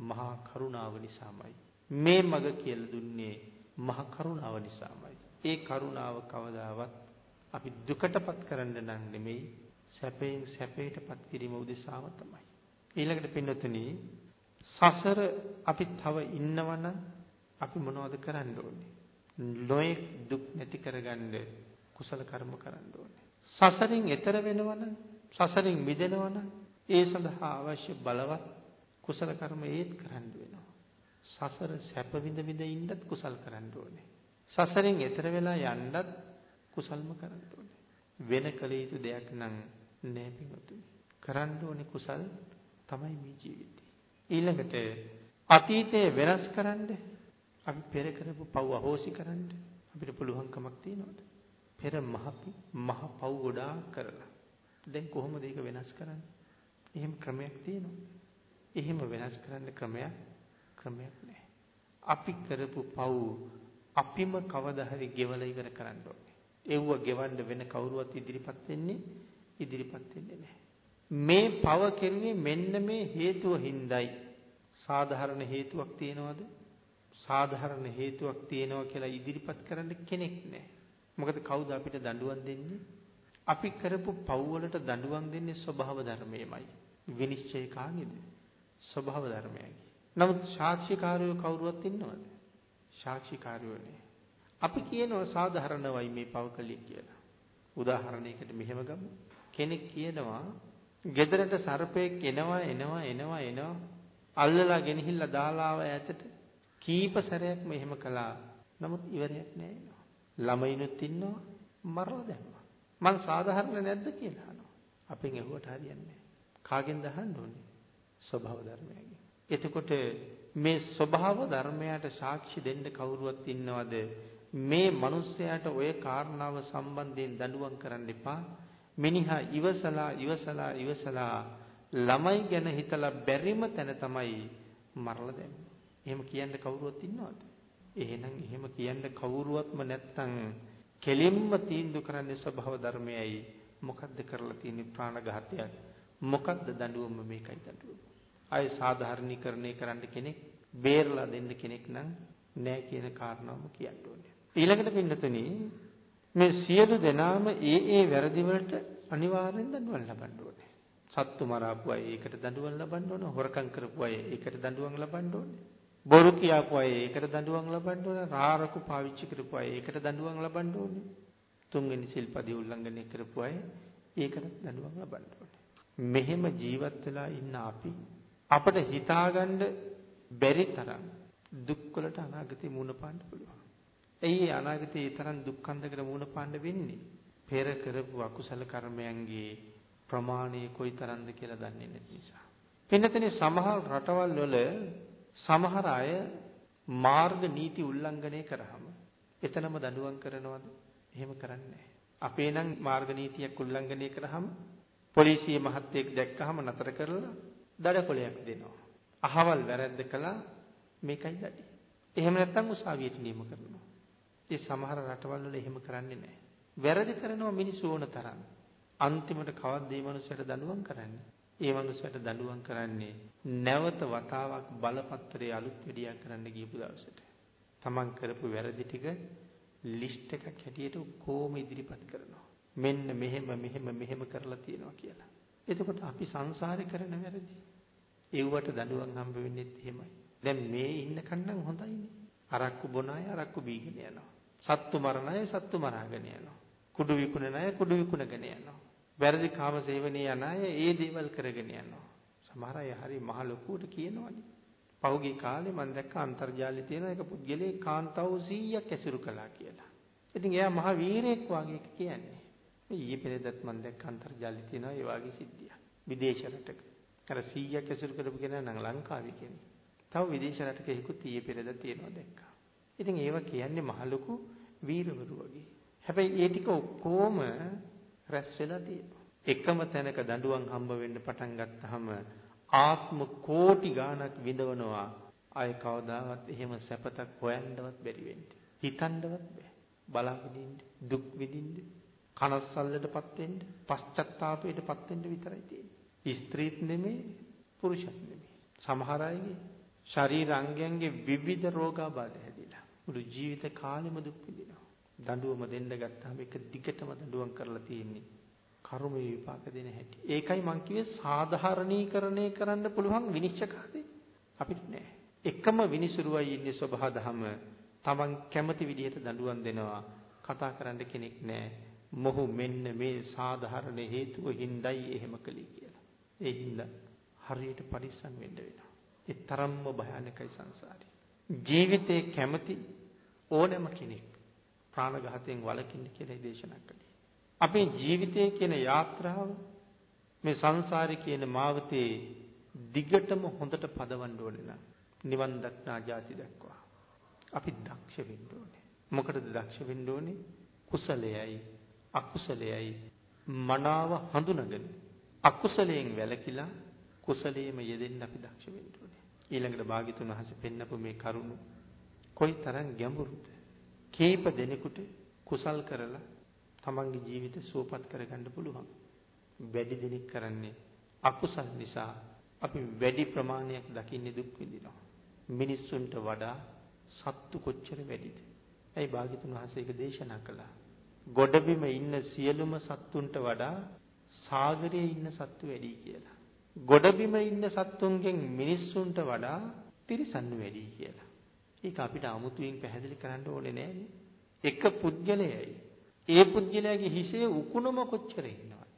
මහා කරුණාව නිසාමයි. මේ මග කියලා දුන්නේ මහා කරුණාව නිසාමයි. ඒ කරුණාව කවදාවත් අපි දුකටපත් කරන්න නම් නෙමෙයි සැපයෙන් සැපයටපත් කිරීම උදෙසාම තමයි. ඊළඟට පින්නතුනි සසර අපි තව ඉන්නවනම් අපි මොනවද කරන්න ඕනේ? නොයෙක් දුක් නැති කරගන්න කුසල කර්ම කරන්න ඕනේ. සසරින් එතර වෙනවනම් සසරින් මිදෙනවනම් ඒ සඳහා අවශ්‍ය බලවත් කුසල කර්ම ඒත් කරන්න වෙනවා. සසර සැප විඳ විඳ ඉන්නත් කුසල් කරන්න ඕනේ. සසරෙන් එතර වෙලා යන්නත් කුසල්ම කරන්න ඕනේ. වෙන කල යුතු දෙයක් නම් නෑ පිටුතුනි. කරන්න ඕනේ කුසල් තමයි මේ ජීවිතේ. ඊළඟට අතීතයේ වෙනස් කරන්න අපි පෙර කරපු පව් අහෝසි කරන්න අපිට පුළුවන්කමක් තියනවද? පෙර මහ මහ පව් ගොඩාක් කරලා. දැන් කොහොමද ඒක වෙනස් කරන්නේ? එහෙම ක්‍රමයක් තියෙනවද? එහෙම වෙනස් කරන්න ක්‍රමයක් ක්‍රමයක් නැහැ. අපි කරපු පව් අපිම කවදා හරි ගෙවලා ඉවර කරන්න ඕනේ. ඒව ගෙවන්න වෙන කවුරුවත් ඉදිරිපත් වෙන්නේ ඉදිරිපත් වෙන්නේ නැහැ. මේ පව කෙරුවේ මෙන්න මේ හේතුව හින්දායි. සාධාරණ හේතුවක් තියනවද? සාධාරණ හේතුවක් තියෙනවා කියලා ඉදිරිපත් කරන්න කෙනෙක් නැහැ. මොකද කවුද අපිට දඬුවම් දෙන්නේ? අපි කරපු පව් වලට දඬුවම් දෙන්නේ ස්වභාව ධර්මයමයි. විනිශ්චය කාගේද? ස්වභාව ධර්මයයි. නමුත් සාක්ෂිකාරයෝ කවුරුවත් ඉන්නවද? සාක්ෂිකාරයෝ නෑ. අපි කියනවා සාධාරණවයි මේ පව කළේ කියලා. උදාහරණයකට මෙහෙම ගමු. කෙනෙක් කියනවා ගෙදරට සර්පෙක් එනවා එනවා එනවා එනවා අල්ලලා ගෙනහිල්ලා දාලා ආව ඈතට කීප සැරයක්ම එහෙම කළා. නමුත් ඉවරයක් නෑ. ළමයිනුත් ඉන්නවා මරලා දැම්මා. මං සාධාරණ නැද්ද කියලා අහනවා. අපෙන් ඇහුවට හරියන්නේ කාගෙන්ද අහන්න ඕනේ? ස්වභාව ධර්මයෙන්. එතකොට මේ ස්වභාව ධර්මයට සාක්ෂි දෙන්න කවුරුවත් ඉන්නවද? මේ මිනිස්යාට ওই කාරණාව සම්බන්ධයෙන් දඬුවම් කරන්න එපා. මිනිහා ඉවසලා ඉවසලා ඉවසලා ළමයි ගැන හිතලා බැරිම තැන තමයි මරලා දැම්මේ. එහෙම කියන්න කවුරුවත් ඉන්නවද? එහෙනම් එහෙම කියන්න කවුරුවත්ම නැත්තම් කෙලින්ම තීන්දුව කරන්නේ ස්වභාව ධර්මයයි. මොකද්ද කරලා තියෙන්නේ ප්‍රාණඝාතයක්? මොකද්ද දඬුවම මේකයි දඬුවම. අය සාධාරණීකරණය කරන්න කෙනෙක් බේරලා දෙන්න කෙනෙක් නම් නෑ කියන කාරණාවම කියන්න ඕනේ. ඊළඟට පින්නතුනි මේ සියලු දෙනාම ඒ ඒ වැරදි වලට අනිවාර්යෙන් දඬුවම් ලබන්න ඕනේ. සත්තු මරාපු අය ඒකට දඬුවම් ලබන්න ඕනේ. හොරකම් කරපු අය ඒකට දඬුවම් ලබන්න ඕනේ. බොරු කියපු අය ඒකට දඬුවම් ලබන්න ඕනේ. රාරකු පාවිච්චි කරපු අය ඒකට දඬුවම් ලබන්න ඕනේ. තුන්වෙනි සිල්පදේ උල්ලංඝනය කරපු අය ඒකට දඬුවම් ලබන්න ඕනේ. මෙහෙම ජීවත් වෙලා ඉන්න අපි අපිට හිතාගන්න බැරි තරම් දුක්වලට අනාගතේ මුහුණ පාන්න පුළුවන්. ඇයි අනාගතේ ඒ තරම් දුක්ඛන්දකට මුහුණ පාන්න වෙන්නේ? පෙර කරපු අකුසල කර්මයන්ගේ ප්‍රමාණය කොයිතරම්ද කියලා දන්නේ නැති නිසා. පින්නතනේ සමහර රටවල් වල සමහර අය මාර්ග නීති උල්ලංඝනය කරාම එතනම දඬුවම් කරනවද? එහෙම කරන්නේ නැහැ. අපේ නම් මාර්ග නීතියක් උල්ලංඝනය කරාම පොලිසිය මහත්තයෙක් දැක්කහම නතර කරලා දඩකොලයක් දෙනවා. අහවල් වැරද්ද කළා මේකයි දඩි. එහෙම නැත්නම් උසාවියට නියම කරනවා. ඒ සමහර රටවල් වල එහෙම කරන්නේ නැහැ. වැරදි කරනවා මිනිස්සු ඕන තරම්. අන්තිමට කවද්ද මේ මනුස්සයට දඬුවම් කරන්නේ? ඒ මනුස්සයට දඬුවම් කරන්නේ නැවත වතාවක් බලපත්‍රයේ අලුත් වැඩියා කරන්න ගියපු දවසට. තමන් කරපු වැරදි ටික ලිස්ට් එකක් හැටියට කොහොම ඉදිරිපත් කරනවා. මෙන්න මෙහෙම මෙහෙම මෙහෙම කරලා තියෙනවා කියලා. එතකොට අපි සංසාරේ කරන වැරදි. ඒවට දඬුවම් හම්බ වෙන්නේ එහෙමයි. දැන් මේ ඉන්න කන්නම් හොඳයිනේ. අරක්කු බොන අය අරක්කු බීගෙන යනවා. සත්තු මරණ අය සත්තු මරාගෙන යනවා. කුඩු විකුණන අය කුඩු විකුණගෙන යනවා. වැරදි කාම සේවනයේ යන අය ඒ දේවල් කරගෙන යනවා. සමහර අය හරි මහ ලොකුවට කියනවනේ. පහුගිය කාලේ මම දැක්ක අන්තර්ජාලයේ තියෙන එක පුද්ගලයෙක් කාන්තාව 100ක් ඇසුරු කළා කියලා. ඉතින් එයා මහ වීරයෙක් වගේ කියන්නේ. ඊයේ පෙරේදත් මම දැක්ක අන්තර්ජාලයේ තියෙන ඒ වගේ සිද්ධියක්. විදේශ රටක. අර 100ක් ඇසුරු කරපු කෙනා නම් ලංකාවේ කෙනෙක්. තව විදේශ රටක හිකුත් ඊයේ පෙරේද තියෙනවා දැක්කා. ඉතින් ඒවා කියන්නේ මහ ලොකු වීරවරු වගේ. හැබැයි ඒ ටික ඔක්කොම රැස් වෙලා තියෙනවා. එකම තැනක දඬුවම් හම්බ වෙන්න පටන් ගත්තාම ආත්ම කෝටි ගාණක් විඳවනවා. අය කවදාවත් එහෙම සැපතක් හොයන්නවත් බැරි වෙන්නේ. හිතන්නවත් බෑ. බලාගෙන ඉන්න, දුක් විඳින්න, කනස්සල්ලටපත් වෙන්න, පශ්චත්තාපයටපත් වෙන්න විතරයි තියෙන්නේ. ස්ත්‍රීත් නෙමෙයි, පුරුෂත් නෙමෙයි. සමහර අයගේ ශරීර අංගයන්ගේ විවිධ රෝගාබාධ හැදිලා මුළු ජීවිත කාලෙම දුක් විඳිනවා. දඬුවම දෙන්න ගත්තාම එක දිගටම දඬුවම් කරලා තියෙන්නේ. කර්ම විපාක දෙන හැටි. ඒකයි මං කිව්වේ සාධාරණීකරණය කරන්න පුළුවන් විනිශ්චයකාරී අපිට නෑ. එකම විනිසුරුවයි ඉන්නේ සබහා දහම. Taman කැමති විදිහට දඬුවම් දෙනවා. කතා කරන්න කෙනෙක් නෑ. මොහු මෙන්න මේ සාධාරණ හේතුව හින්දායි එහෙම කළේ කියලා. ඒ හින්දා හරියට පරිස්සම් වෙන්න වෙනවා. ඒ තරම්ම භයානකයි සංසාරේ. ජීවිතේ කැමති ඕනෑම කෙනෙක් ප්‍රාණඝාතයෙන් වළකින්න කියලා දේශනා කළේ. අපේ ජීවිතය කියන යාත්‍රාව මේ සංසාරේ කියන මාවතේ දිගටම හොඳට පදවන්න ඕනේ නම් නිවන් දක්නා ජාති දක්වා අපි දක්ෂ වෙන්න ඕනේ. මොකටද දක්ෂ වෙන්න ඕනේ? කුසලයයි අකුසලයයි මනාව හඳුනගෙන අකුසලයෙන් වැළකීලා කුසලයේම යෙදෙන්න අපි දක්ෂ වෙන්න ඕනේ. ඊළඟට භාග්‍යතුන් වහන්සේ පෙන්නපු මේ කරුණ කොයිතරම් ගැඹුරුද? කීප දෙනෙකුට කුසල් කරලා තමන්ගේ ජීවිත සුවපත් කරගන්න පුළුවන්. වැඩි දෙනෙක් කරන්නේ අකුසල් නිසා අපි වැඩි ප්‍රමාණයක් දකින්නේ දුක් විඳිනවා. මිනිස්සුන්ට වඩා සත්තු කොච්චර වැඩිද? ඇයි භාග්‍යතුන් වහන්සේ ඒක දේශනා කළා? ගොඩබිම ඉන්න සියලුම සත්තුන්ට වඩා සාගරයේ ඉන්න සත්තු වැඩි කියලා. ගොඩබිම ඉන්න සත්තුන්ගෙන් මිනිස්සුන්ට වඩා තිරිසන්නු වැඩි කියලා. ඒක අපිට 아무තුවෙන් පැහැදිලි කරන්න ඕනේ නෑනේ. එක පුද්ගලයයි. ඒ පුද්ගලයාගේ හිසේ උකුණම කොච්චර ඉන්නවද?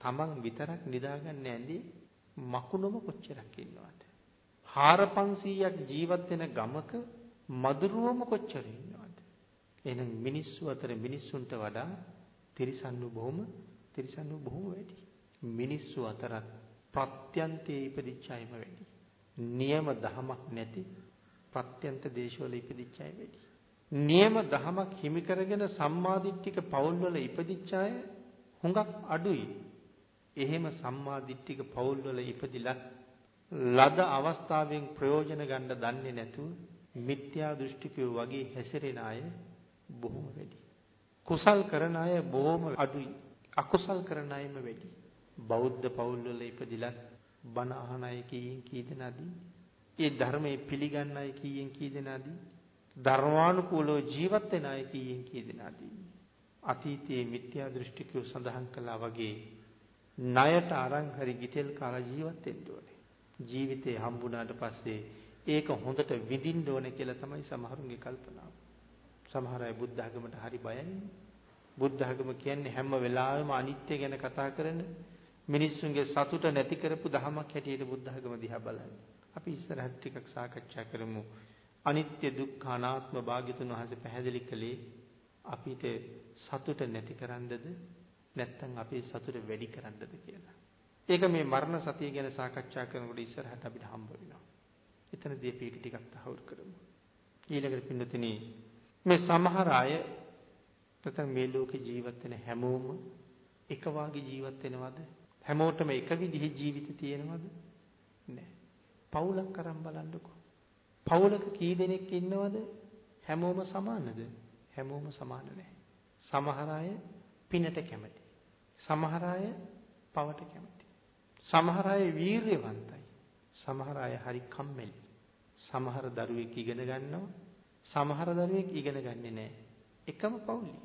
Taman විතරක් නිදාගන්න ඇඳේ මකුණම කොච්චරක් ඉන්නවද? 4500ක් ජීවත් වෙන ගමක මදුරුවම කොච්චර ඉන්නවද? එහෙනම් මිනිස්සු අතර මිනිස්සුන්ට වඩා තිරිසන්නු බොහොම තිරිසන්නු බොහොම වැඩි. මිනිස්සු අතරත් ප්‍රත්‍යන්තයේ ඉපදිච්ච අයම වැඩි. නියම දහමක් නැති ප්‍රත්‍යන්ත දේශවල ඉපදිච්ච අය වැඩි. නියම දහමක් හිමි කරගෙන සම්මාදිට්ඨික පවුල්වල ඉපදිච්ච අය හුඟක් අඩුයි. එහෙම සම්මාදිට්ඨික පවුල්වල ඉපදිලා ලද අවස්ථාවෙන් ප්‍රයෝජන ගන්න දන්නේ නැතුව මිත්‍යා දෘෂ්ටිකයෝ වගේ හැසිරෙන අය බොහොම වැඩි. කුසල් කරන අය බොහොම අඩුයි. අකුසල් කරන අයම වැඩි. බෞද්ධ පවුල්වල ඉපදිලා බණ අහන අය කීයෙන් කී දෙනාදී ඒ ධර්මයේ පිළිගන්න අය කීයෙන් කී දෙනාදී ධර්මානුකූලව ජීවත් වෙන අය කීයෙන් කී දෙනාදී අතීතයේ මිත්‍යා දෘෂ්ටිකයෝ සඳහන් කළා වගේ ණයට අරන් හරි ගිතෙල් කාලා ජීවත් වෙන්න ඕනේ. ජීවිතේ හම්බුණාට පස්සේ ඒක හොඳට විඳින්න ඕනේ කියලා තමයි සමහරුන්ගේ කල්පනාව. සමහර අය බුද්ධ ආගමට හරි බයයි. බුද්ධ ආගම කියන්නේ හැම වෙලාවෙම අනිත්‍ය ගැන කතා කරන මිනිස්සුන්ගේ සතුට නැති කරපු දහමක් හැටියට බුද්ධ ආගම දිහා බලන්නේ. අපි ඉස්සරහට ටිකක් සාකච්ඡා කරමු. අනිත්‍ය දුක්ඛ අනාත්ම භාග්‍යතුන් වහන්සේ පැහැදිලි කළේ අපිට සතුට නැති කරන්නද නැත්නම් අපේ සතුට වැඩි කරන්නද කියලා. ඒක මේ මරණ සතිය ගැන සාකච්ඡා කරනකොට ඉස්සරහට අපිට හම්බ වෙනවා. එතනදී අපි ටිකක් තහවුරු කරමු. ඊළඟට පින්නතුනි මේ සමහර අය නැත්නම් මේ ලෝකේ ජීවත් වෙන හැමෝම එක වාගේ ජීවත් වෙනවද? හැමෝටම එක විදිහේ ජීවිත තියෙනවද? නැහැ. පවුලක් අරන් බලන්නකෝ. පවුලක කී දෙනෙක් ඉන්නවද? හැමෝම සමානද? හැමෝම සමාන නැහැ. සමහර අය පිනට කැමති. සමහර අය පවට කැමති. සමහර අය වීරියවන්තයි. සමහර අය හරි කම්මැලි. සමහර දරුවෙක් ඉගෙන ගන්නවා. සමහර දරුවෙක් ඉගෙන ගන්නේ නැහැ. එකම පවුලේ.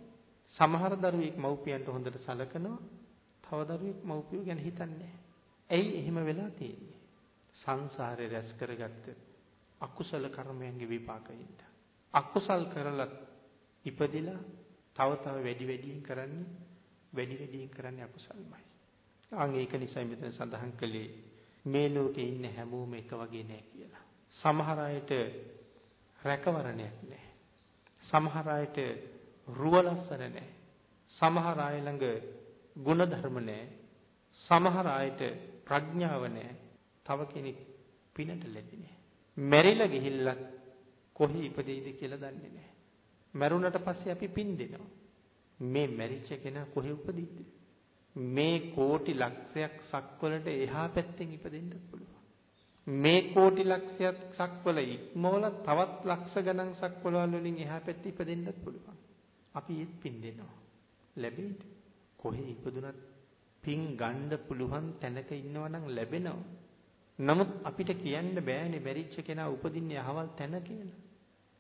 සමහර දරුවෙක් මව්පියන්ට හොඳට සලකනවා. තව දරුවෙක් මව්පියෝ ගැන හිතන්නේ නැහැ. ඇයි එහෙම වෙලා තියෙන්නේ? සංසාරේ රැස් කරගත්ත අකුසල කර්මයන්ගේ විපාකයින්ද. අකුසල් කරලත් ඉපදිලා තව තව වැඩි වැඩියෙන් කරන්නේ වැඩි වැඩියෙන් කරන්නේ අකුසල්මයි. ආන් ඒක නිසා මෙතන සඳහන් කළේ මේ ලෝකේ ඉන්න හැමෝම එක වගේ නෑ කියලා. සමහර අයට රැකවරණයක් නෑ. සමහර අයට රුවලස්සන නෑ. සමහර අය ළඟ ගුණධර්ම නෑ. සමහර අයට ප්‍රඥාව නෑ. තව කෙනෙක් පිනට ලැබෙන්නේ නෑ. මැරිලා ගිහිල්ලත් කොහේ ඉපදෙයිද කියලා දන්නේ නැහැ. මැරුණට පස්සේ අපි පින් දෙනවා. මේ මැරිච්ච කෙනා කොහේ උපදීද? මේ කෝටි ලක්ෂයක් සක්වලට එහා පැත්තෙන් ඉපදෙන්නත් පුළුවන්. මේ කෝටි ලක්ෂයක් සක්වල ඉක්මවල තවත් ලක්ෂ ගණන් සක්වල වලින් එහා පැත්තේ ඉපදෙන්නත් පුළුවන්. අපි ඒත් පින් දෙනවා. ලැබෙයිද? කොහේ ඉපදුනත් පින් ගන්න පුළුවන් තැනක ඉන්නවා නම් ලැබෙනවා. නමුත් අපිට කියන්න බෑනේ බැරිච්ච කෙනා උපදින්නේ අහවල් තැන කියලා.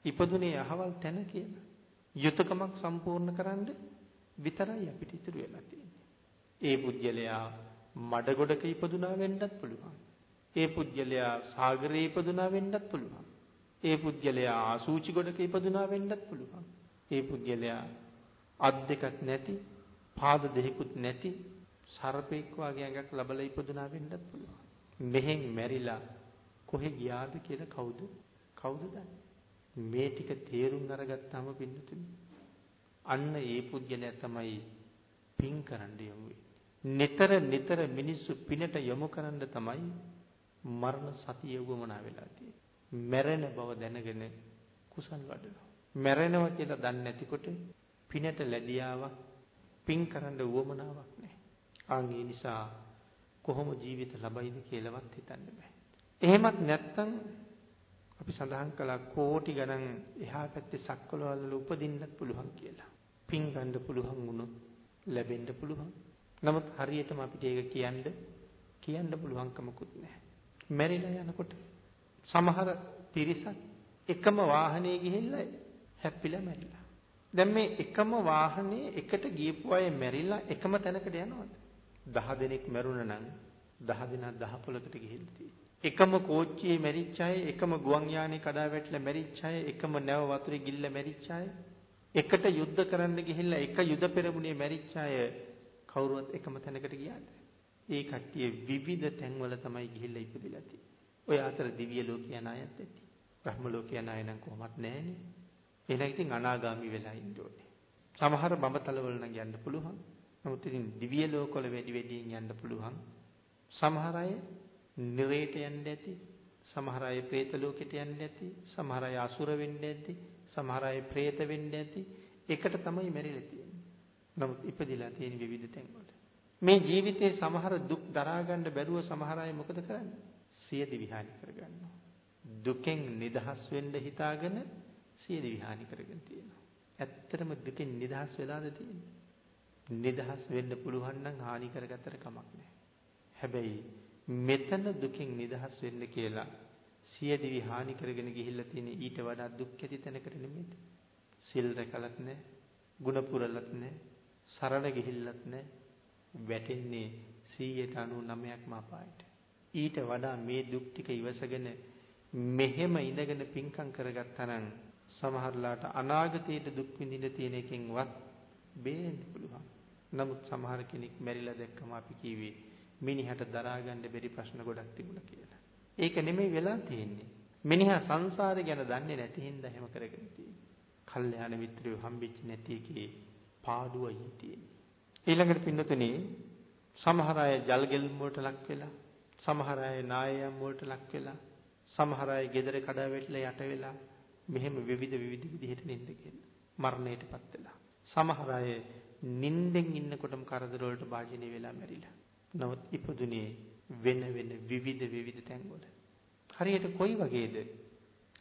ඉපදුනේ අහවල් තැන කියලා. යුතුයකමක් සම්පූර්ණ කරන්න විතරයි අපිට ඉතුරු වෙලා තියෙන්නේ. ඒ පුජ්‍යලයා මඩගොඩක ඉපදුනා වෙන්නත් පුළුවන්. ඒ පුජ්‍යලයා සාගරේ ඉපදුනා වෙන්නත් පුළුවන්. ඒ පුජ්‍යලයා ආසූචි ගොඩක ඉපදුනා වෙන්නත් පුළුවන්. ඒ පුජ්‍යලයා අත් දෙකක් නැති, පාද දෙකකුත් නැති සර්පෙක් වගේ ඇඟක් ලබලා ඉපදුනා වෙන්නත් පුළුවන්. මෙහෙන් මැරිලා කොහෙ ගියාද කියලා කවුද කවුද දන්නේ? මේ ටික තේරුම් අරගත්තාම පින්නතුනි අන්න ඒ පුජ්‍යලයා තමයි පින් කරන්න යමු නිතර නිතර මිනිස්සු පිනට යොමු කරන්න තමයි මරණ සතිය වමනා වෙලා තියෙන්නේ. මැරෙන බව දැනගෙන කුසල් වඩනවා. මැරෙනවා කියලා දන්නේ නැතිකොට පිනට ලැබියාවක් පින් කරන්න උවමනාවක් නැහැ. ආන් ඒ නිසා කොහොම ජීවිත ලබයිද කියලාවත් හිතන්න බෑ. එහෙමත් නැත්නම් අපි සඳහන් කළා කෝටි ගණන් එහා පැත්තේ සක්වලවල උපදින්නත් පුළුවන් කියලා. පින් ගන්න පුළුවන් වුණොත් ලැබෙන්න පුළුවන්. නමුත් හරියටම අපිට ඒක කියන්න කියන්න පුළුවන්කමකුත් නැහැ. මැරිලා යනකොට සමහර පිරිසක් එකම වාහනේ ගිහිල්ලා හැප්පිලා මැරිලා. දැන් මේ එකම වාහනේ එකට ගියපු අය මැරිලා එකම තැනකට යනවද? 10 දෙනෙක් මැරුණා නම් 10 දෙනා 10 පොලකට ගිහිල්ලා. එකම කෝච්චියේ මැරිච්ච අය, එකම ගුවන් යානේ කඩා වැටිලා මැරිච්ච අය, එකම නැව වතුරේ ගිල්ල මැරිච්ච අය, එකට යුද්ධ කරන්න ගිහිල්ලා එක යුද පෙරමුණේ මැරිච්ච අය කවුරුවත් එකම තැනකට ගියාද? ඒ කට්ටිය විවිධ තැන්වල තමයි ගිහිල්ලා ඉපදිලා තියෙන්නේ. ඔය අතර දිව්‍ය ලෝක යන අයත් ඇති. බ්‍රහ්ම ලෝක යන අය නම් කොහොමත් නැහැනේ. එහෙනම් ඉතින් අනාගාමි වෙලා ඉන්න ඕනේ. සමහර බඹතලවල නම් යන්න පුළුවන්. නමුත් ඉතින් දිව්‍ය ලෝකවල වැඩි වැඩියෙන් යන්න පුළුවන්. සමහර අය නිරේත යන්න ඇති. සමහර අය പ്രേත ලෝකෙට යන්න ඇති. සමහර අය අසුර වෙන්න ඇති. සමහර අය പ്രേත වෙන්න ඇති. එකට තමයි මැරිලා තියෙන්නේ. නමුත් ඉපදිලා තියෙන විවිධ තැන්වල. මේ ජීවිතේ සමහර දුක් දරා ගන්න බැරුව සමහර අය මොකද කරන්නේ? සිය දිවිහානි කරගන්නවා. දුකෙන් නිදහස් වෙන්න හිතාගෙන සියදි විහානි කරගෙන තියෙනවා. ඇත්තටම දුකෙන් නිදහස් වෙලාද තියෙන්නේ? නිදහස් වෙන්න පුළුවන් නම් හානි කරගත්තට කමක් නැහැ. හැබැයි මෙතන දුකින් නිදහස් වෙන්න කියලා සියදිවි හානි කරගෙන ගිහිල්ලා තියෙන ඊට වඩා දුක් ඇති තැනකට නෙමෙයිද? සිල් රැකලත් නැහැ, ගුණ පුරලත් නැහැ, සරණ ගිහිල්ලත් නැහැ. වැටෙන්නේ 199ක්ම අපායට. ඊට වඩා මේ දුක් ටික ඉවසගෙන මෙහෙම ඉඳගෙන පින්කම් කරගත්තා නම් සමහරලාට අනාගතයේ දුක් විඳින්න තියෙන එකෙන්වත් බේරෙන්න පුළුවන්. නමුත් සමහර කෙනෙක් මැරිලා දැක්කම අපි කිව්වේ මිනිහට දරා ගන්න බැරි ප්‍රශ්න ගොඩක් තිබුණා කියලා. ඒක නෙමෙයි වෙලා තියෙන්නේ. මිනිහා සංසාරය ගැන දන්නේ නැති හින්දා එහෙම කරගෙන තියෙන්නේ. කල්යාණ මිත්‍රයෝ හම්බෙච්ච නැති එකේ පාඩුවයි තියෙන්නේ. ඊළඟට පින්නතුනේ සමහර අය ජල් ගෙල්ම් වලට ලක් වෙලා සමහර අය නායයන් වලට ලක් වෙලා සමහර අය gedare කඩා වැටිලා යට වෙලා මෙහෙම විවිධ විවිධ විදිහට නිින්ද කියන මරණයටපත් වෙලා. සමහර අය නිින්දෙන් ඉන්නකොටම කරදර වලට භාජනය වෙලා මැරිලා. නමුත් ඉපදුනේ වෙන වෙන විවිධ විවිධ තැන්වල. හරියට කොයි වගේද?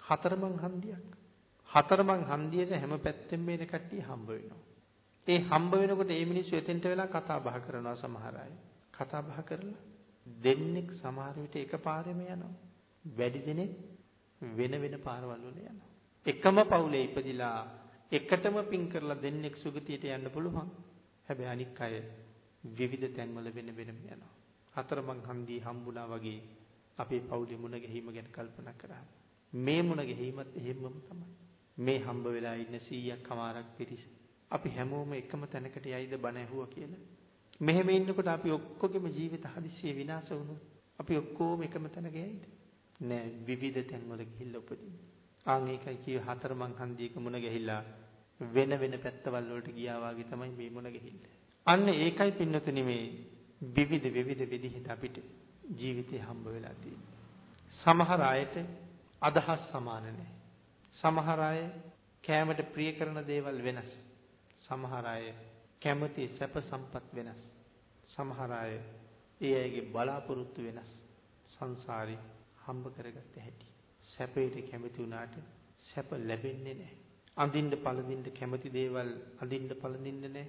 හතරමං හන්දියක්. හතරමං හන්දියට හැම පැත්තෙම මේන කට්ටිය හම්බ වෙනවා. ඒ හම්බ වෙනකොට මේ මිනිස්සු එතෙන්ට වෙලා කතා බහ කරනවා සමහර අය. කතා බහ කරලා දෙන්නෙක් සමහර විට එකපාරෙම යනවා. වැඩි දෙනෙක් වෙන වෙන පාරවල් වල යනවා. එකම පවුලේ ඉපදිලා එකටම පින් කරලා දෙන්නෙක් සුගතියට යන්න පුළුවන් හැබැයි අනික් අය විවිධ තැන්වල වෙන වෙනම යනවා හතරමං හන්දිය හම්බුණා වගේ අපේ පවුලේ මුණ ගැහිම ගැන කල්පනා කරා. මේ මුණ ගැහිමත් එහෙමම තමයි. මේ හම්බ වෙලා ඉන්න 100ක් කමාරක් පිරිස. අපි හැමෝම එකම තැනකට යයිද බණ ඇහුවා කියලා. මෙහෙම ඉන්නකොට අපි ඔක්කොගේම ජීවිත හදිස්සිය විනාශ වුණොත් අපි ඔක්කොම එකම තැනක යයිද? නෑ විවිධ තැන්වල ගිහිල්ලා උපදින්න. ආන් ඒකයි කිය හතරමං හන්දියක මුණ ගැහිලා වෙන වෙන පැත්තවල් වලට ගියා වගේ තමයි මේ මුණ ගැහිල්ල. අන්න ඒකයි පින්නතුනි මේ විවිධ විවිධ විදිහට අපිට ජීවිතේ හම්බ වෙලා තියෙන්නේ. සමහර අයට අදහස් සමාන නැහැ. සමහර අය කෑමට ප්‍රිය කරන දේවල් වෙනස්. සමහර අය කැමති සැප සම්පත් වෙනස්. සමහර අය ඒ අයගේ බලාපොරොත්තු වෙනස්. සංසාරේ හම්බ කරගත්ත හැටි. සැපයට කැමති වුණාට සැප ලැබෙන්නේ නැහැ. අඳින්න පළඳින්න කැමති දේවල් අඳින්න පළඳින්න නැහැ.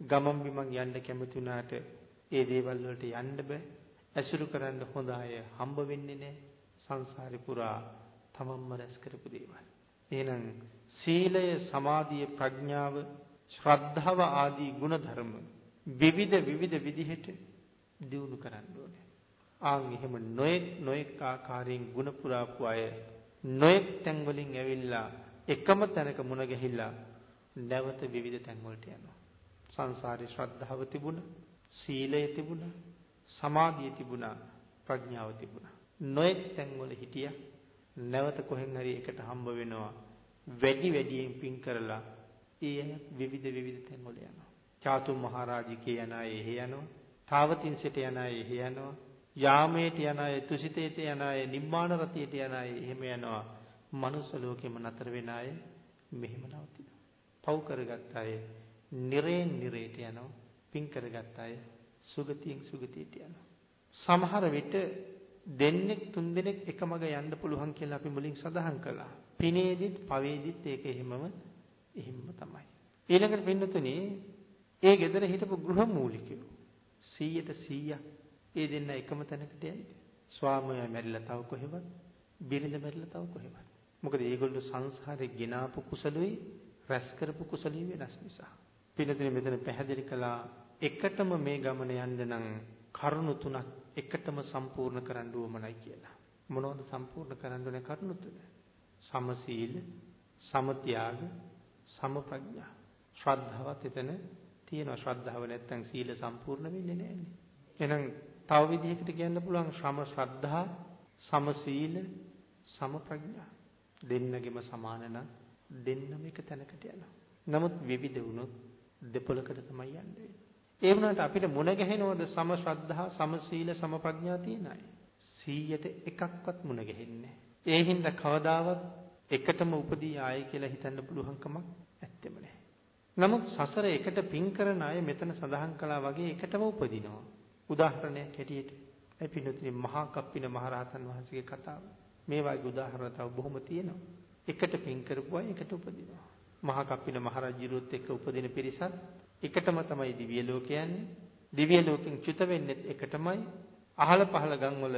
ගමන් බිමන් යන්න කැමති වුණාට ඒ දේවල් වලට යන්න බෑ. ඇසුරු කරන්න හොඳ අය හම්බ වෙන්නේ නැහැ. සංසාරේ පුරා තමන්ම රැස් කරපු දේවල්. එහෙනම් සීලය, සමාධිය, ප්‍රඥාව, ශ්‍රද්ධාව ආදී ගුණධර්ම විවිධ විවිධ විදිහට දියුණු කරන්න ඕනේ. ආන් එහෙම නොඑක් නොඑක් ආකාරයෙන් ගුණ පුරාපු අය නොඑක් තැන් වලින් ඇවිල්ලා එකම තැනක මුණ ගැහිලා නැවත විවිධ තැන් වලට යනවා. සංසාරේ ශ්‍රද්ධාව තිබුණා, සීලය තිබුණා, සමාධිය තිබුණා, ප්‍රඥාව තිබුණා. නොඑක් තැන්වල හිටියා. නැවත කොහෙන් හරි එකට හම්බ වෙනවා. වැඩි වැඩියෙන් පින් කරලා ඒ අය විවිධ විවිධ තැන්වල යනවා. චාතුම් මහරජිකේ යන අය එහෙ යනවා. තාවතින්සෙට යන අය එහෙ යනවා. යාමේට යන අය, තුසිතේට යන අය, නිම්මාන රතියට යන අය එහෙම යනවා. මනුස්ස ලෝකෙම නතර වෙන අය මෙහෙම නවතිනවා. පව් කරගත් අය නිරේන් නිරේට යනවා. පින් කරගත් අය සුගතියෙන් සුගතියට යනවා. සමහර විට දෙන්නෙක් තුන්දෙනෙක් එකමග යන්න පුළුවන් කියලා අපි මුලින් සඳහන් කළා. පිනේදිත් පවේදිත් ඒක එහෙමම එහෙම්ම තමයි. ඊළඟට පින්නතුනේ ඒ ගෙදර හිටපු ගෘහ මූලිකයෝ 100ට 100ක් ඒ දෙන්න එකම තැනකට යයිද? ස්වාමියා මැරිලා තව කොහෙවත්, බිරිඳ මැරිලා තව කොහෙවත්. මොකද මේගොල්ලෝ සංසාරේ ගෙනාපු කුසලුයි රැස් කරපු කුසලී වෙනස් නිසා. පින්නතුනේ මෙතන පැහැදිලි කළා එකටම මේ ගමන යන්න නම් කරුණු තුනක් එකටම සම්පූර්ණ කරන්න ඕමනයි කියලා. මොනවද සම්පූර්ණ කරන්න ඕනේ කරුණු තුන? සමසීල, සමත්‍යාග, සමප්‍රඥා. ශ්‍රද්ධාවත් එතන තියෙනවා. ශ්‍රද්ධාව නැත්තම් සීල සම්පූර්ණ වෙන්නේ නැහැනේ. එහෙනම් තව විදිහකට කියන්න පුළුවන් ශ්‍රම ශ්‍රද්ධා, සමසීල, සමප්‍රඥා. දෙන්නගෙම සමාන නම් දෙන්නම එක තැනකට යනවා. නමුත් විවිධ වුණොත් දෙපොලකට තමයි යන්නේ. ඒ වුණාට අපිට මුණ ගැහෙනවද සම ශ්‍රද්ධා, සම සීල, සම ප්‍රඥා තියෙන අය? 100ට එකක්වත් මුණ ගැහෙන්නේ ඒ හින්දා කවදාවත් එකටම උපදී ආයේ කියලා හිතන්න පුළුවන් කමක් ඇත්තෙම නැහැ. නමුත් සසර එකට පින් කරන අය මෙතන සඳහන් කළා වගේ එකටම උපදිනවා. උදාහරණයක් හැටියට අපි පින්නතුනි මහා කප්පින මහරහතන් වහන්සේගේ කතාව. මේ වගේ උදාහරණ තව බොහොම තියෙනවා. එකට පින් කරපුවා එකට උපදිනවා. මහා කප්පින මහරජුරුවත් එක්ක උපදින පිරිසත් එකටම තමයි දිව්‍ය ලෝකයන්නේ. දිව්‍ය ලෝකෙන් චුත වෙන්නේ එකටමයි. අහල පහල ගම්වල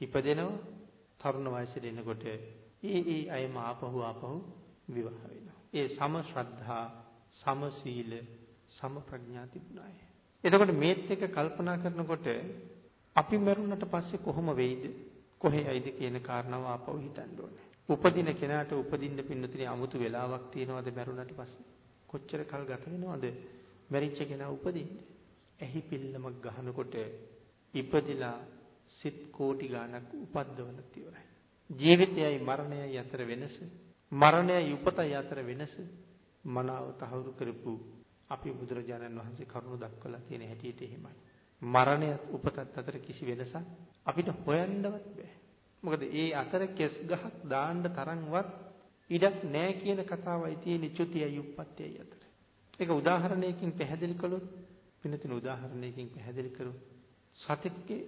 ඉපදෙනවා. තරුණ වයසට එනකොට ඒ ඒ අයම ආපහු ආපහු විවාහ වෙනවා. ඒ සම ශ්‍රද්ධා, සම සීල, සම ප්‍රඥා තිබුණාය. එතකොට මේත් එක කල්පනා කරනකොට අපි මරුණට පස්සේ කොහොම වෙයිද? කොහේයිද කියන කාරණාව ආපහු හිතන්න ඕනේ. උපදින කෙනාට උපදින්න පින්නතුනේ 아무තු වෙලාවක් තියනවද මරුණට පස්සේ? කොච්චර කල් ගත වෙනවද මැරිච්ච කෙනා උපදින්නේ? ඇහි පිල්ලමක් ගහනකොට ඉපදිලා සිත් කෝටි ගාණක් උපද්දවන තියවරයි. ජීවිතයයි මරණයයි අතර වෙනස මරණයයි උපතයි අතර වෙනස මනාව තහවුරු කරපු අපි බුදුරජාණන් වහන්සේ කරුණු දක්වලා තියෙන හැටියට එහෙමයි. මරණයත් උපතත් අතර කිසි වෙනසක් අපිට හොයන්නවත් බෑ. මොකද ඒ අතර කෙස් ගහක් දාන්න තරම්වත් ඉඩක් නැහැ කියන කතාවයි තියෙන්නේ චුතියයි උප්පත්තියයි අතර. ඒක උදාහරණයකින් පැහැදිලි කළොත් පිනතින උදාහරණයකින් පැහැදිලි කරොත් සතෙක්ගේ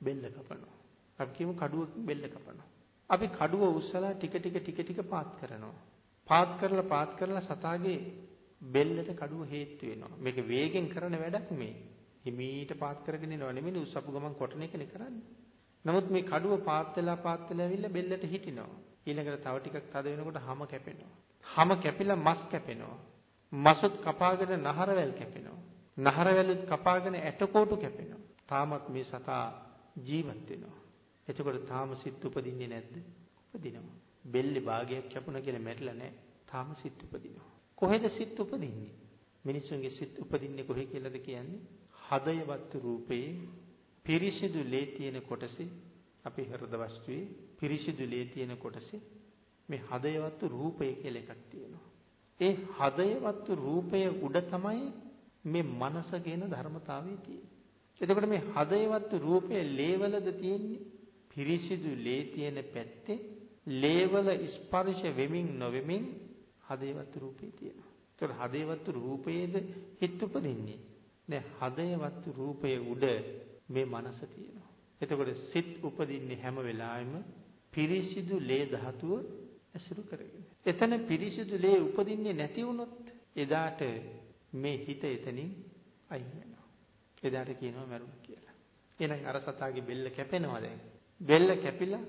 බෙල්ල කපනවා. අපි කියමු කඩුවකින් බෙල්ල කපනවා. අපි කඩුව උස්සලා ටික ටික ටික ටික පාත් කරනවා. පාත් කරලා පාත් කරලා සතාගේ බෙල්ලට කඩුව හේතු වෙනවා. මේක වේගෙන් කරන වැඩක් මේ. හිමීට පාත් කරගෙන යනවා නෙමෙයි උස්සපු ගමන් කොටන එකනේ කරන්නේ. නමුත් මේ කඩුව පාත් වෙලා පාත් වෙලා ඇවිල්ලා බෙල්ලට හිටිනවා. ඊළඟට තව ටිකක් තද වෙනකොට හැම කැපෙනවා. හැම කැපිලා මස් කැපෙනවා. මසුත් කපාගෙන නහරවැල් කැපෙනවා. නහරවැලුත් කපාගෙන ඇටකොටු කැපෙනවා. තාමත් මේ සතා ජීවත් වෙනවා. එතකොට තාම සිත් උපදින්නේ නැද්ද? උපදිනවා. බෙල්ලේ භාගයක් කැපුණා කියලා මැරිලා නැහැ. තාම සිත් උපදිනවා. කොහෙද සිත් උපදින්නේ? මිනිසුන්ගේ සිත් උපදින්නේ කොහේ කියලාද කියන්නේ? හදයවත් රූපේ පිරිසිදු ලේ තියෙන කොටසේ අපේ හෘද වස්තුවේ පිරිසිදු ලේ තියෙන කොටසේ මේ හදයවත් රූපය කියලා එකක් තියෙනවා. ඒ හදයවත් රූපය උඩ තමයි මේ මනස කියන ධර්මතාවය තියෙන්නේ. එතකොට මේ හදයවත් රූපය ලේවලද තියෙන්නේ පිරිසිදු ලේ තියෙන පැත්තේ ලේවල ස්පර්ශ වෙමින් නොවෙමින් හදේවත් රූපේ තියෙනවා. ඒතකොට හදේවත් රූපයේද හිත උපදින්නේ. දැන් හදේවත් රූපයේ උඩ මේ මනස තියෙනවා. එතකොට සිත් උපදින්නේ හැම වෙලාවෙම පිරිසිදු ලේ ධාතුව ඇසුරු කරගෙන. එතන පිරිසිදු ලේ උපදින්නේ නැති වුණොත් එදාට මේ හිත එතනින් අයින් වෙනවා. එදාට කියනවා මරුණා කියලා. එහෙනම් අර සතාගේ බෙල්ල කැපෙනවා දැන්. බෙල්ල කැපිලා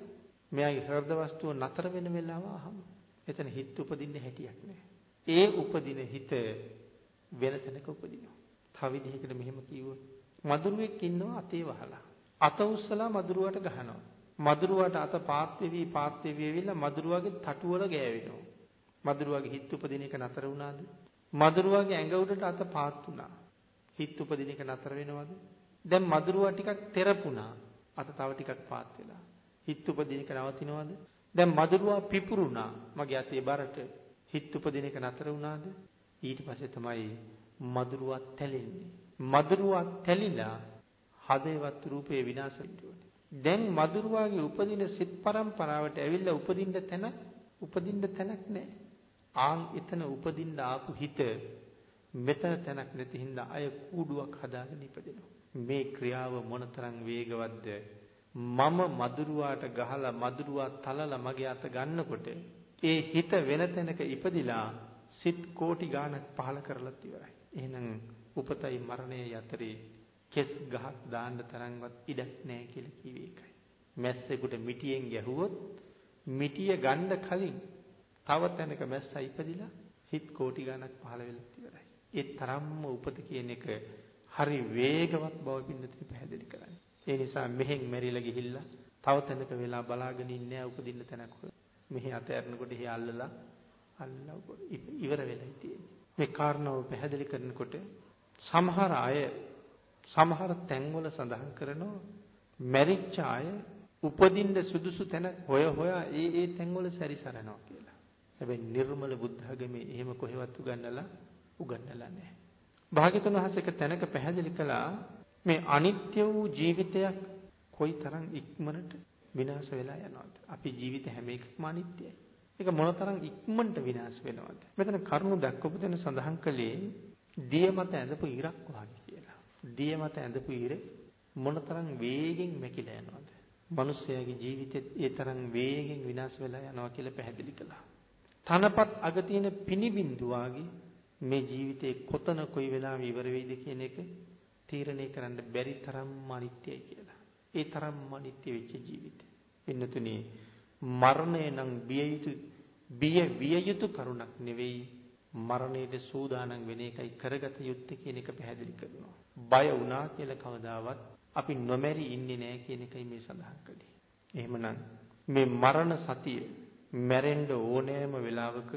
මෙයාගේ හෘද වස්තුව නතර වෙන වෙලාව අහම. එතන හිත උපදින්න හැටියක් නැහැ. ඒ උපදින හිත වෙන තැනක උපදිනවා. තව විදිහකට මෙහෙම කිව්වොත් මදුරුවෙක් ඉන්නවා අතේ වහලා. අත උස්සලා මදුරුවට ගහනවා. මදුරුවට අත පාත් වෙවි පාත් වෙවි ඇවිල්ලා මදුරුවගේ තටු වල ගෑවෙනවා. මදුරුවගේ හිත උපදින එක නතර වුණාද? මදුරුවගේ ඇඟ උඩට අත පාත් වුණා. හිත උපදින එක නතර වෙනවද? දැන් මදුරුවා ටිකක් තෙරපුණා. අත තව ටිකක් පාත් වෙලා. හිත උපදින එක නවතිනවද? දැන් මදුරුවා පිපුරුණා. මගේ අතේ බරට හිත උපදින එක නතර වුණාද? ඊට පස්සේ තමයි මදුරුවා තැලෙන්නේ. මදුරුවා තැලිලා හදේවත් රූපේ විනාශ වෙන්නේ. දැන් මදුරුවාගේ උපදින සිත් පරම්පරාවට ඇවිල්ලා උපදින්න තැන උපදින්න තැනක් නැහැ. ආන් එතන උපදින්න ආපු හිත මෙතන තැනක් නැති හින්දා අය කූඩුවක් හදාගෙන ඉපදෙනවා. මේ ක්‍රියාව මොනතරම් වේගවත්ද මම මදුරුවාට ගහලා මදුරුවා තලලා මගේ අත ගන්නකොට ඒ හිත වෙන තැනක ඉපදිලා සිත් කෝටි ගාණක් පහල කරලා ඉවරයි. එහෙනම් උපතයි මරණයයි අතරේ කෙස් ගහක් දාන්න තරම්වත් ඉඩක් නැහැ කියලා කිව්වේ ඒකයි. මැස්සෙකුට මිටියෙන් ගැහුවොත් මිටිය ගන්න කලින් තව තැනක මැස්සා ඉපදිලා හිත කෝටි ගාණක් පහල වෙලා ඉවරයි. ඒ තරම්ම උපත කියන එක හරි වේගවත් බව පින්නතින් පැහැදිලි කරන්නේ. ඒ නිසා මෙහෙන් මෙරිලා ගිහිල්ලා තව තැනක වෙලා බලාගෙන ඉන්නේ උපදින්න තැනක. මෙහි අත ඇරනකොට එහි අල්ලලා අල්ලලා ඉවර වෙලා තියෙන්නේ. මේ කාරණාව පැහැදිලි කරනකොට සමහර අය සමහර තැන්වල සඳහන් කරනවා මැරිච්ච අය උපදින්න සුදුසු තැන හොය හොයා ඒ ඒ තැන්වල සැරිසරනවා කියලා. හැබැයි නිර්මල බුද්ධ ධර්මයේ එහෙම කොහෙවත් උගන්වලා උගන්වලා නැහැ. භාග්‍යතුන් වහන්සේ එක තැනක පැහැදිලි කළා මේ අනිත්‍ය වූ ජීවිතයක් කොයිතරම් ඉක්මනට විනාශ වෙලා යනවද? අපි ජීවිත හැම එකක්ම අනිත්‍යයි. ඒක මොනතරම් ඉක්මනට විනාශ වෙනවද? මෙතන කරුණු දක්වපු දෙන සඳහන් කළේ දිය මත ඇඳපු ඉරක් වගේ කියලා. දිය මත ඇඳපු ඉර මොනතරම් වේගෙන් මැකිලා යනවද? මිනිස්යාගේ ජීවිතෙත් ඒ තරම් වේගෙන් විනාශ වෙලා යනවා කියලා පැහැදිලි කළා. තනපත් අග තියෙන පිනිබින්දු වාගේ මේ ජීවිතේ කොතන කොයි වෙලාවෙ ඉවර වෙයිද කියන එක තීරණය කරන්න බැරි තරම්ම අනිත්‍යයි කියලා. ඒ තරම්ම අනිත්‍ය වෙච්ච ජීවිතය. වෙනතුනේ මරණය නම් බිය යුතු බිය විය යුතු කරුණක් නෙවෙයි මරණයට සූදානම් වෙන එකයි කරගත යුත්තේ කියන එක පැහැදිලි කරනවා. බය වුණා කියලා කවදාවත් අපි නොමැරි ඉන්නේ නැහැ කියන එකයි මේ සඳහන් කළේ. එහෙමනම් මේ මරණ සතිය මැරෙන්න ඕනෑම වෙලාවක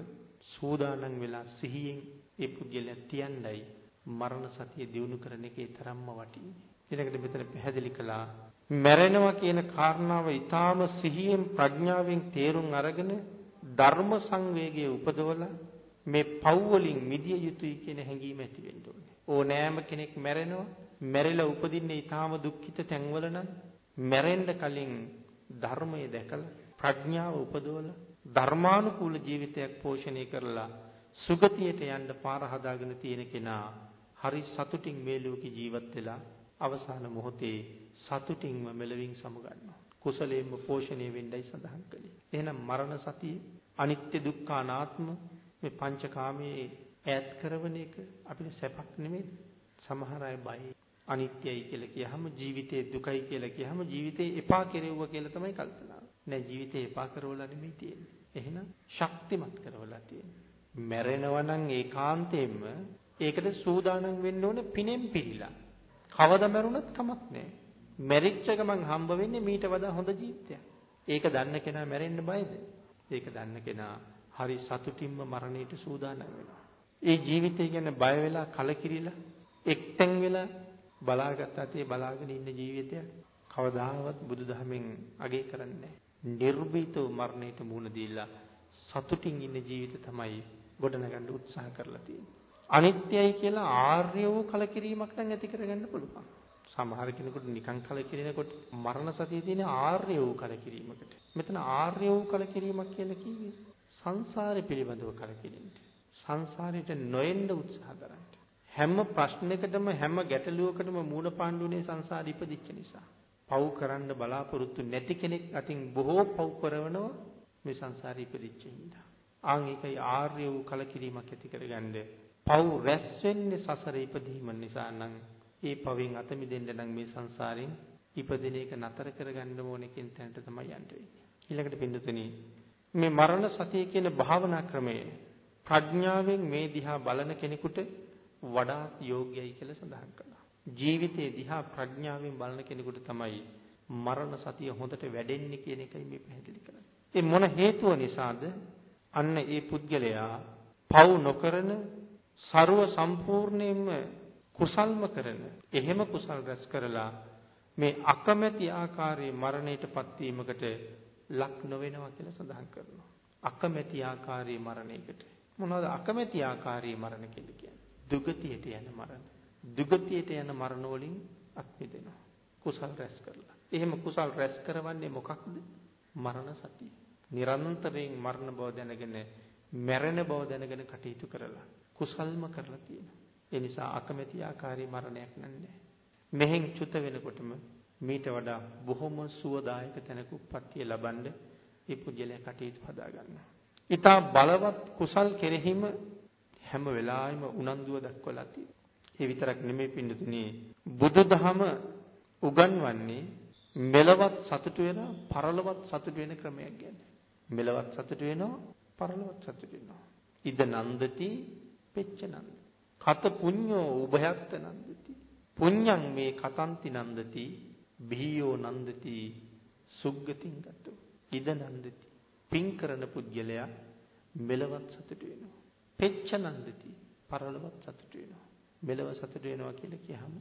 සූදානම් වෙලා සිහියෙන් ඒ පුද්ගලයා තියන්නයි මරණ සතිය දිනු කරන එකේ තරම්ම වටින්නේ. ඊළඟට මෙතන පැහැදිලි කළා මැරෙනවා කියන කාරණාව ඊටාම සිහියෙන් ප්‍රඥාවෙන් තේරුම් අරගෙන ධර්ම සංවේගය උපදවලා මේ පව් වලින් මිදිය යුතුයි කියන හැඟීම ඇති වෙන්න ඕනේ. ඕනෑම කෙනෙක් මැරෙනවා මැරිලා උපදින්නේ ඊටාම දුක්ඛිත තැන්වල නම් මැරෙන්න කලින් ධර්මය දැකලා ප්‍රඥාව උපදවලා ධර්මානුකූල ජීවිතයක් පෝෂණය කරලා සුගතියට යන්න පාර හදාගෙන තියෙන කෙනා හරි සතුටින් මේ ලෝකේ ජීවත් වෙලා අවසාන මොහොතේ සතුටින්ම මෙලවින් සමුගන්නවා. කුසලයෙන්ම පෝෂණය වෙන්නයි සඳහන් කළේ. එහෙනම් මරණ සතිය අනිත්‍ය දුක්ඛ අනාත්ම මේ පංචකාමයේ ඈත් කරවන එක අපිට සැපක් නෙමෙයි. සමහර අය බයයි. අනිත්‍යයි කියලා කියහම ජීවිතේ දුකයි කියලා කියහම ජීවිතේ එපා කෙරෙව්වා කියලා තමයි කල්පනා. නෑ ජීවිතේ එපා කරවලා නෙමෙයි තියෙන්නේ. එහෙනම් ශක්තිමත් කරවලා තියෙන්නේ. මැරෙනවා නම් ඒකාන්තයෙන්ම ඒකට සූදානම් වෙන්න ඕනේ පිනෙන් පිළිලා. කවදා මැරුණත් කමක් නෑ. මැරිච්ච ගමන් හම්බ වෙන්නේ මීට වඩා හොඳ ජීවිතයක්. ඒක දන්න කෙනා මැරෙන්න බයද? ඒක දන්න කෙනා හරි සතුටින්ම මරණයට සූදානම් වෙනවා. ඒ ජීවිතය ගැන බය වෙලා කලකිරිලා එක්තෙන් වෙලා බලාගත් අතේ බලාගෙන ඉන්න ජීවිතය කවදාවත් බුදුදහමෙන් අගය කරන්නේ නැහැ. නිර්භීතව මරණයට මුහුණ දීලා සතුටින් ඉන්න ජීවිත තමයි ගොඩනගන්න උත්සාහ කරලා තියෙන්නේ. අනිත්‍යයි කියලා ආර්ය වූ කලකිරීමක් නම් ඇති කරගන්න පුළුවන්. සමහර කෙනෙකුට නිකන් කලකිරිනකොට මරණ සතිය තියෙන ආර්ය වූ කලකිරීමකට. මෙතන ආර්ය වූ කලකිරීමක් කියලා කිව්වේ සංසාරේ පිළිබඳව කලකිරීමට. සංසාරයට නොඑන්න උත්සාහ කරන්න. හැම ප්‍රශ්නයකටම හැම ගැටලුවකටම මූණ පාණ්ඩුනේ සංසාරي ඉපදිච්ච නිසා. පව් කරන්න බලාපොරොත්තු නැති කෙනෙක් අතින් බොහෝ පව් කරනව මේ සංසාරي ඉපදිච්ච හින්දා. ආන් ඒකයි ආර්ය වූ කලකිරීමක් ඇති කරගන්න. පව් රැස් වෙන්නේ සසරේ ඉපදීම නිසා නම් ඒ පවෙන් අත මිදෙන්න නම් මේ සංසාරයෙන් ඉපදින එක නතර කරගන්න ඕනේ කියන තැනට තමයි යන්න වෙන්නේ. ඊළඟට පින්නතුනි මේ මරණ සතිය කියන භාවනා ක්‍රමය ප්‍රඥාවෙන් මේ දිහා බලන කෙනෙකුට වඩාත් යෝග්‍යයි කියලා සඳහන් කළා. ජීවිතයේ දිහා ප්‍රඥාවෙන් බලන කෙනෙකුට තමයි මරණ සතිය හොඳට වැඩෙන්නේ කියන එකයි මේ පැහැදිලි කරන්නේ. ඒ මොන හේතුව නිසාද? අන්න ඒ පුද්ගලයා පව් නොකරන ਸਰව සම්පූර්ණයෙන්ම කුසල්ම කරන එහෙම කුසල් රැස් කරලා මේ අකමැති ආකාරයේ මරණයටපත් වීමකට ලක් නොවෙනවා කියලා සඳහන් කරනවා. අකමැති ආකාරයේ මරණයකට. මොනවද අකමැති ආකාරයේ මරණ කියලා කියන්නේ? දුගතියට යන මරණ. දුගතියට යන මරණ වලින් අත් මිදෙනවා. කුසල් රැස් කරලා. එහෙම කුසල් රැස් කරවන්නේ මොකක්ද? මරණ සතිය. නිරන්තරයෙන් මරණ බව දැනගෙන මැරෙන බව දැනගෙන කටයුතු කරලා කුසල්ම කරලා තියෙනවා. ඒ නිසා අකමැති ආකාරී මරණයක් නන්නේ. මෙහෙන් චුත වෙනකොටම මීට වඩා බොහොම සුවදායක තැනක උප්පත්තිය ලබන්න ඒ පුජ්‍යලයා කටයුතු හදා ගන්නවා. ඊට බලවත් කුසල් කෙරෙහිම හැම වෙලාවෙම උනන්දුව දක්වලා තියෙනවා. ඒ විතරක් නෙමෙයි පින්නතුනි බුදුදහම උගන්වන්නේ මෙලවත් සතුට වෙන පරලොවත් සතුට වෙන ක්‍රමයක් ගැන. මෙලවත් සතුට වෙනවා පරලොවත් සතුට වෙනවා. ඉද නන්දති පෙච්ච නන්ද. කත පුඤ්ඤෝ උභයත්ත නන්දති. පුඤ්ඤං මේ කතන්ති නන්දති බිහියෝ නන්දති සුග්ගතින් ගතෝ. ඉද නන්දති. පින් කරන පුද්ගලයා මෙලවත් සතුට වෙනවා. පෙච්ච නන්දති. පරලොවත් සතුට වෙනවා. මෙලව සතුට වෙනවා කියලා කියහම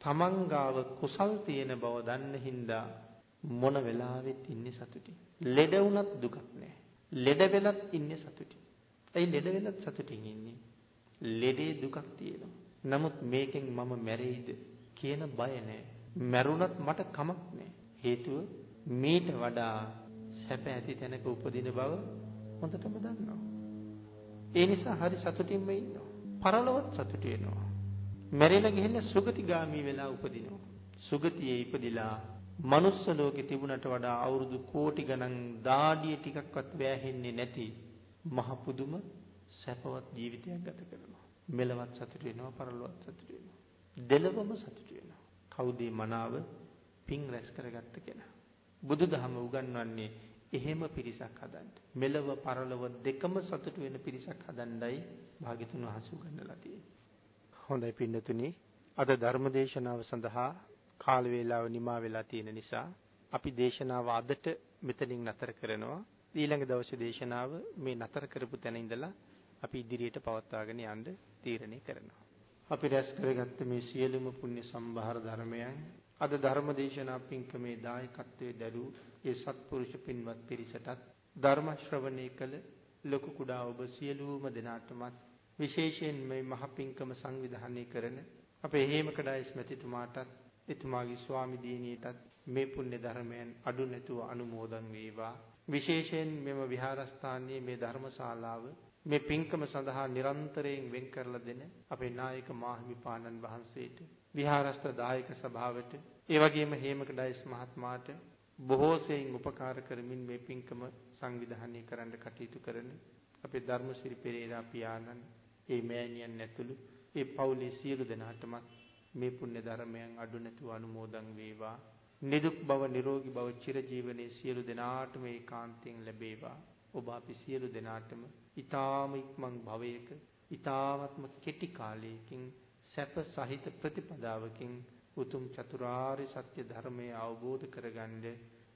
තමන් ගාව කුසල් තියෙන බව දන්න හින්දා මොන වෙලාවෙත් ඉන්නේ සතුටින්. ලෙඩ වුණත් දුකක් නැහැ. ලෙඩ වෙලත් ඉන්නේ සතුටින්. ඇයි ලෙඩ වෙලත් සතුටින් ඉන්නේ? ලෙඩේ දුකක් තියෙනවා. නමුත් මේකෙන් මම මැරෙයිද කියන බය නැහැ. මැරුණත් මට කමක් නැහැ. හේතුව මීට වඩා සැප ඇති තැනක උපදින බව හොඳටම දන්නවා. ඒ නිසා හරි සතුටින්ම ඉන්නවා. පරලොවත් සතුට වෙනවා. මැරිලා ගිහිල්ලා සුගතිගාමි වෙලා උපදිනවා. සුගතියේ ඉපදිලා මනුස්ස ලෝකේ තිබුණට වඩා අවුරුදු කෝටි ගණන් දාඩිය ටිකක්වත් වැහෙන්නේ නැති මහ පුදුම සැපවත් ජීවිතයක් ගත කරනවා. මෙලවත් සතුට වෙනවා, පරලොවත් සතුට වෙනවා. දෙලවම සතුට වෙනවා. කවුද මනාව පින් රැස් කරගත්ත කෙනා. බුදුදහම උගන්වන්නේ එහෙම පිරිසක් හදන්න. මෙලව පරලොව දෙකම සතුට වෙන පිරිසක් හදන්නයි භාග්‍යතුන් වහන්සේ උගන්වලා තියෙන්නේ. හොඳයි පින්නතුනි අද ධර්මදේශනාව සඳහා කාල වේලාව නිමා වෙලා තියෙන නිසා අපි දේශනාව අදට මෙතනින් නතර කරනවා. ඊළඟ දවසේ දේශනාව මේ නතර කරපු තැන ඉඳලා අපි ඉදිරියට පවත්වාගෙන යන්න තීරණය කරනවා. අපි රැස් කරගත්ත මේ සියලුම පුණ්‍ය සම්භාර ධර්මයන් අද ධර්ම දේශනා පින්කමේ දායකත්වයේ දරූ ඒ සත්පුරුෂ පින්වත් පිරිසටත් ධර්ම ශ්‍රවණය කළ ලොකු කුඩා ඔබ සියලුම දෙනාටමත් විශේෂයෙන් මේ මහ පින්කම සංවිධානය කරන අපේ හේමකඩයිස් මැතිතුමාටත් එතුමාගේ ස්වාමි දිනියටත් මේ පුණ්‍ය ධර්මයන් අඩු නැතුව අනුමෝදන් වේවා විශේෂයෙන් මෙම විහාරස්ථානයේ මේ ධර්මශාලාව මේ පින්කම සඳහා නිරන්තරයෙන් වෙන් කරලා දෙන අපේ නායක මාහිමිපාණන් වහන්සේට විහාරස්ථ දායක සභාවට ඒ වගේම හේමකඩයිස් මහත්මයාට බොහෝ සෙයින් උපකාර කරමින් මේ පින්කම සංවිධානය කරන්න කටයුතු කරන අපේ ධර්මසිරි පෙරේරා පියාණන් ඒ මෑණියන් ඇතුළු ඒ පවුලේ සියලු දෙනාටමත් මේ පුණ්‍ය ධර්මයන් අඩු නැතුව අනුමෝදන් වේවා. නිදුක් බව නිරෝගී බව චිරජීවනයේ සියලු දෙනාටම ඒකාන්තයෙන් ලැබේවා. ඔබ අපි සියලු දෙනාටම ඊ타ම ඉක්මන් භවයක ඊ타වත්ම කෙටි කාලයකින් සැප සහිත ප්‍රතිපදාවකින් උතුම් චතුරාර්ය සත්‍ය ධර්මය අවබෝධ කරගන්න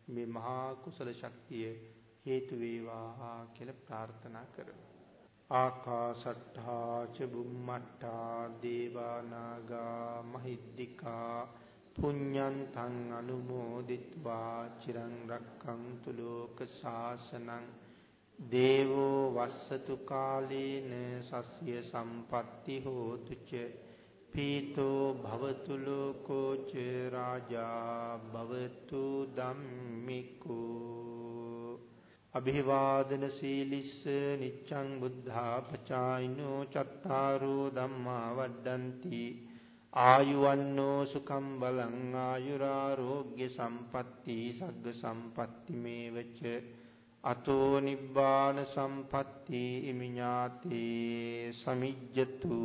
මේ මහා කුසල ශක්තිය හේතු වේවා කියලා ප්‍රාර්ථනා කරමු. ආකාසට්ඨා ච බුම්මට්ඨා දේවානාගා මහිද්దికා පුඤ්ඤන්තං අනුමෝදිත්වා චිරං රක්ඛන්තු ලෝක ශාසනං දේවෝ වස්සතු කාලේන සස්ය සම්පatti හෝතු ච පීතෝ භවතු ලෝකෝ ච රාජා භවතු ධම්මිකෝ අභිවාදන සීලිස්ස නිච්ඡං බුද්ධා පචායිනෝ චත්තාරෝ ධම්මා වඩ්ඩಂತಿ ආයුවන්නෝ සුඛම් බලං ආයුරාෝග්‍ය සම්පatti සග්ග සම්පatti මේවච අතෝ නිබ්බාන සම්පatti ඉමිඤාති සමිජ්ජතු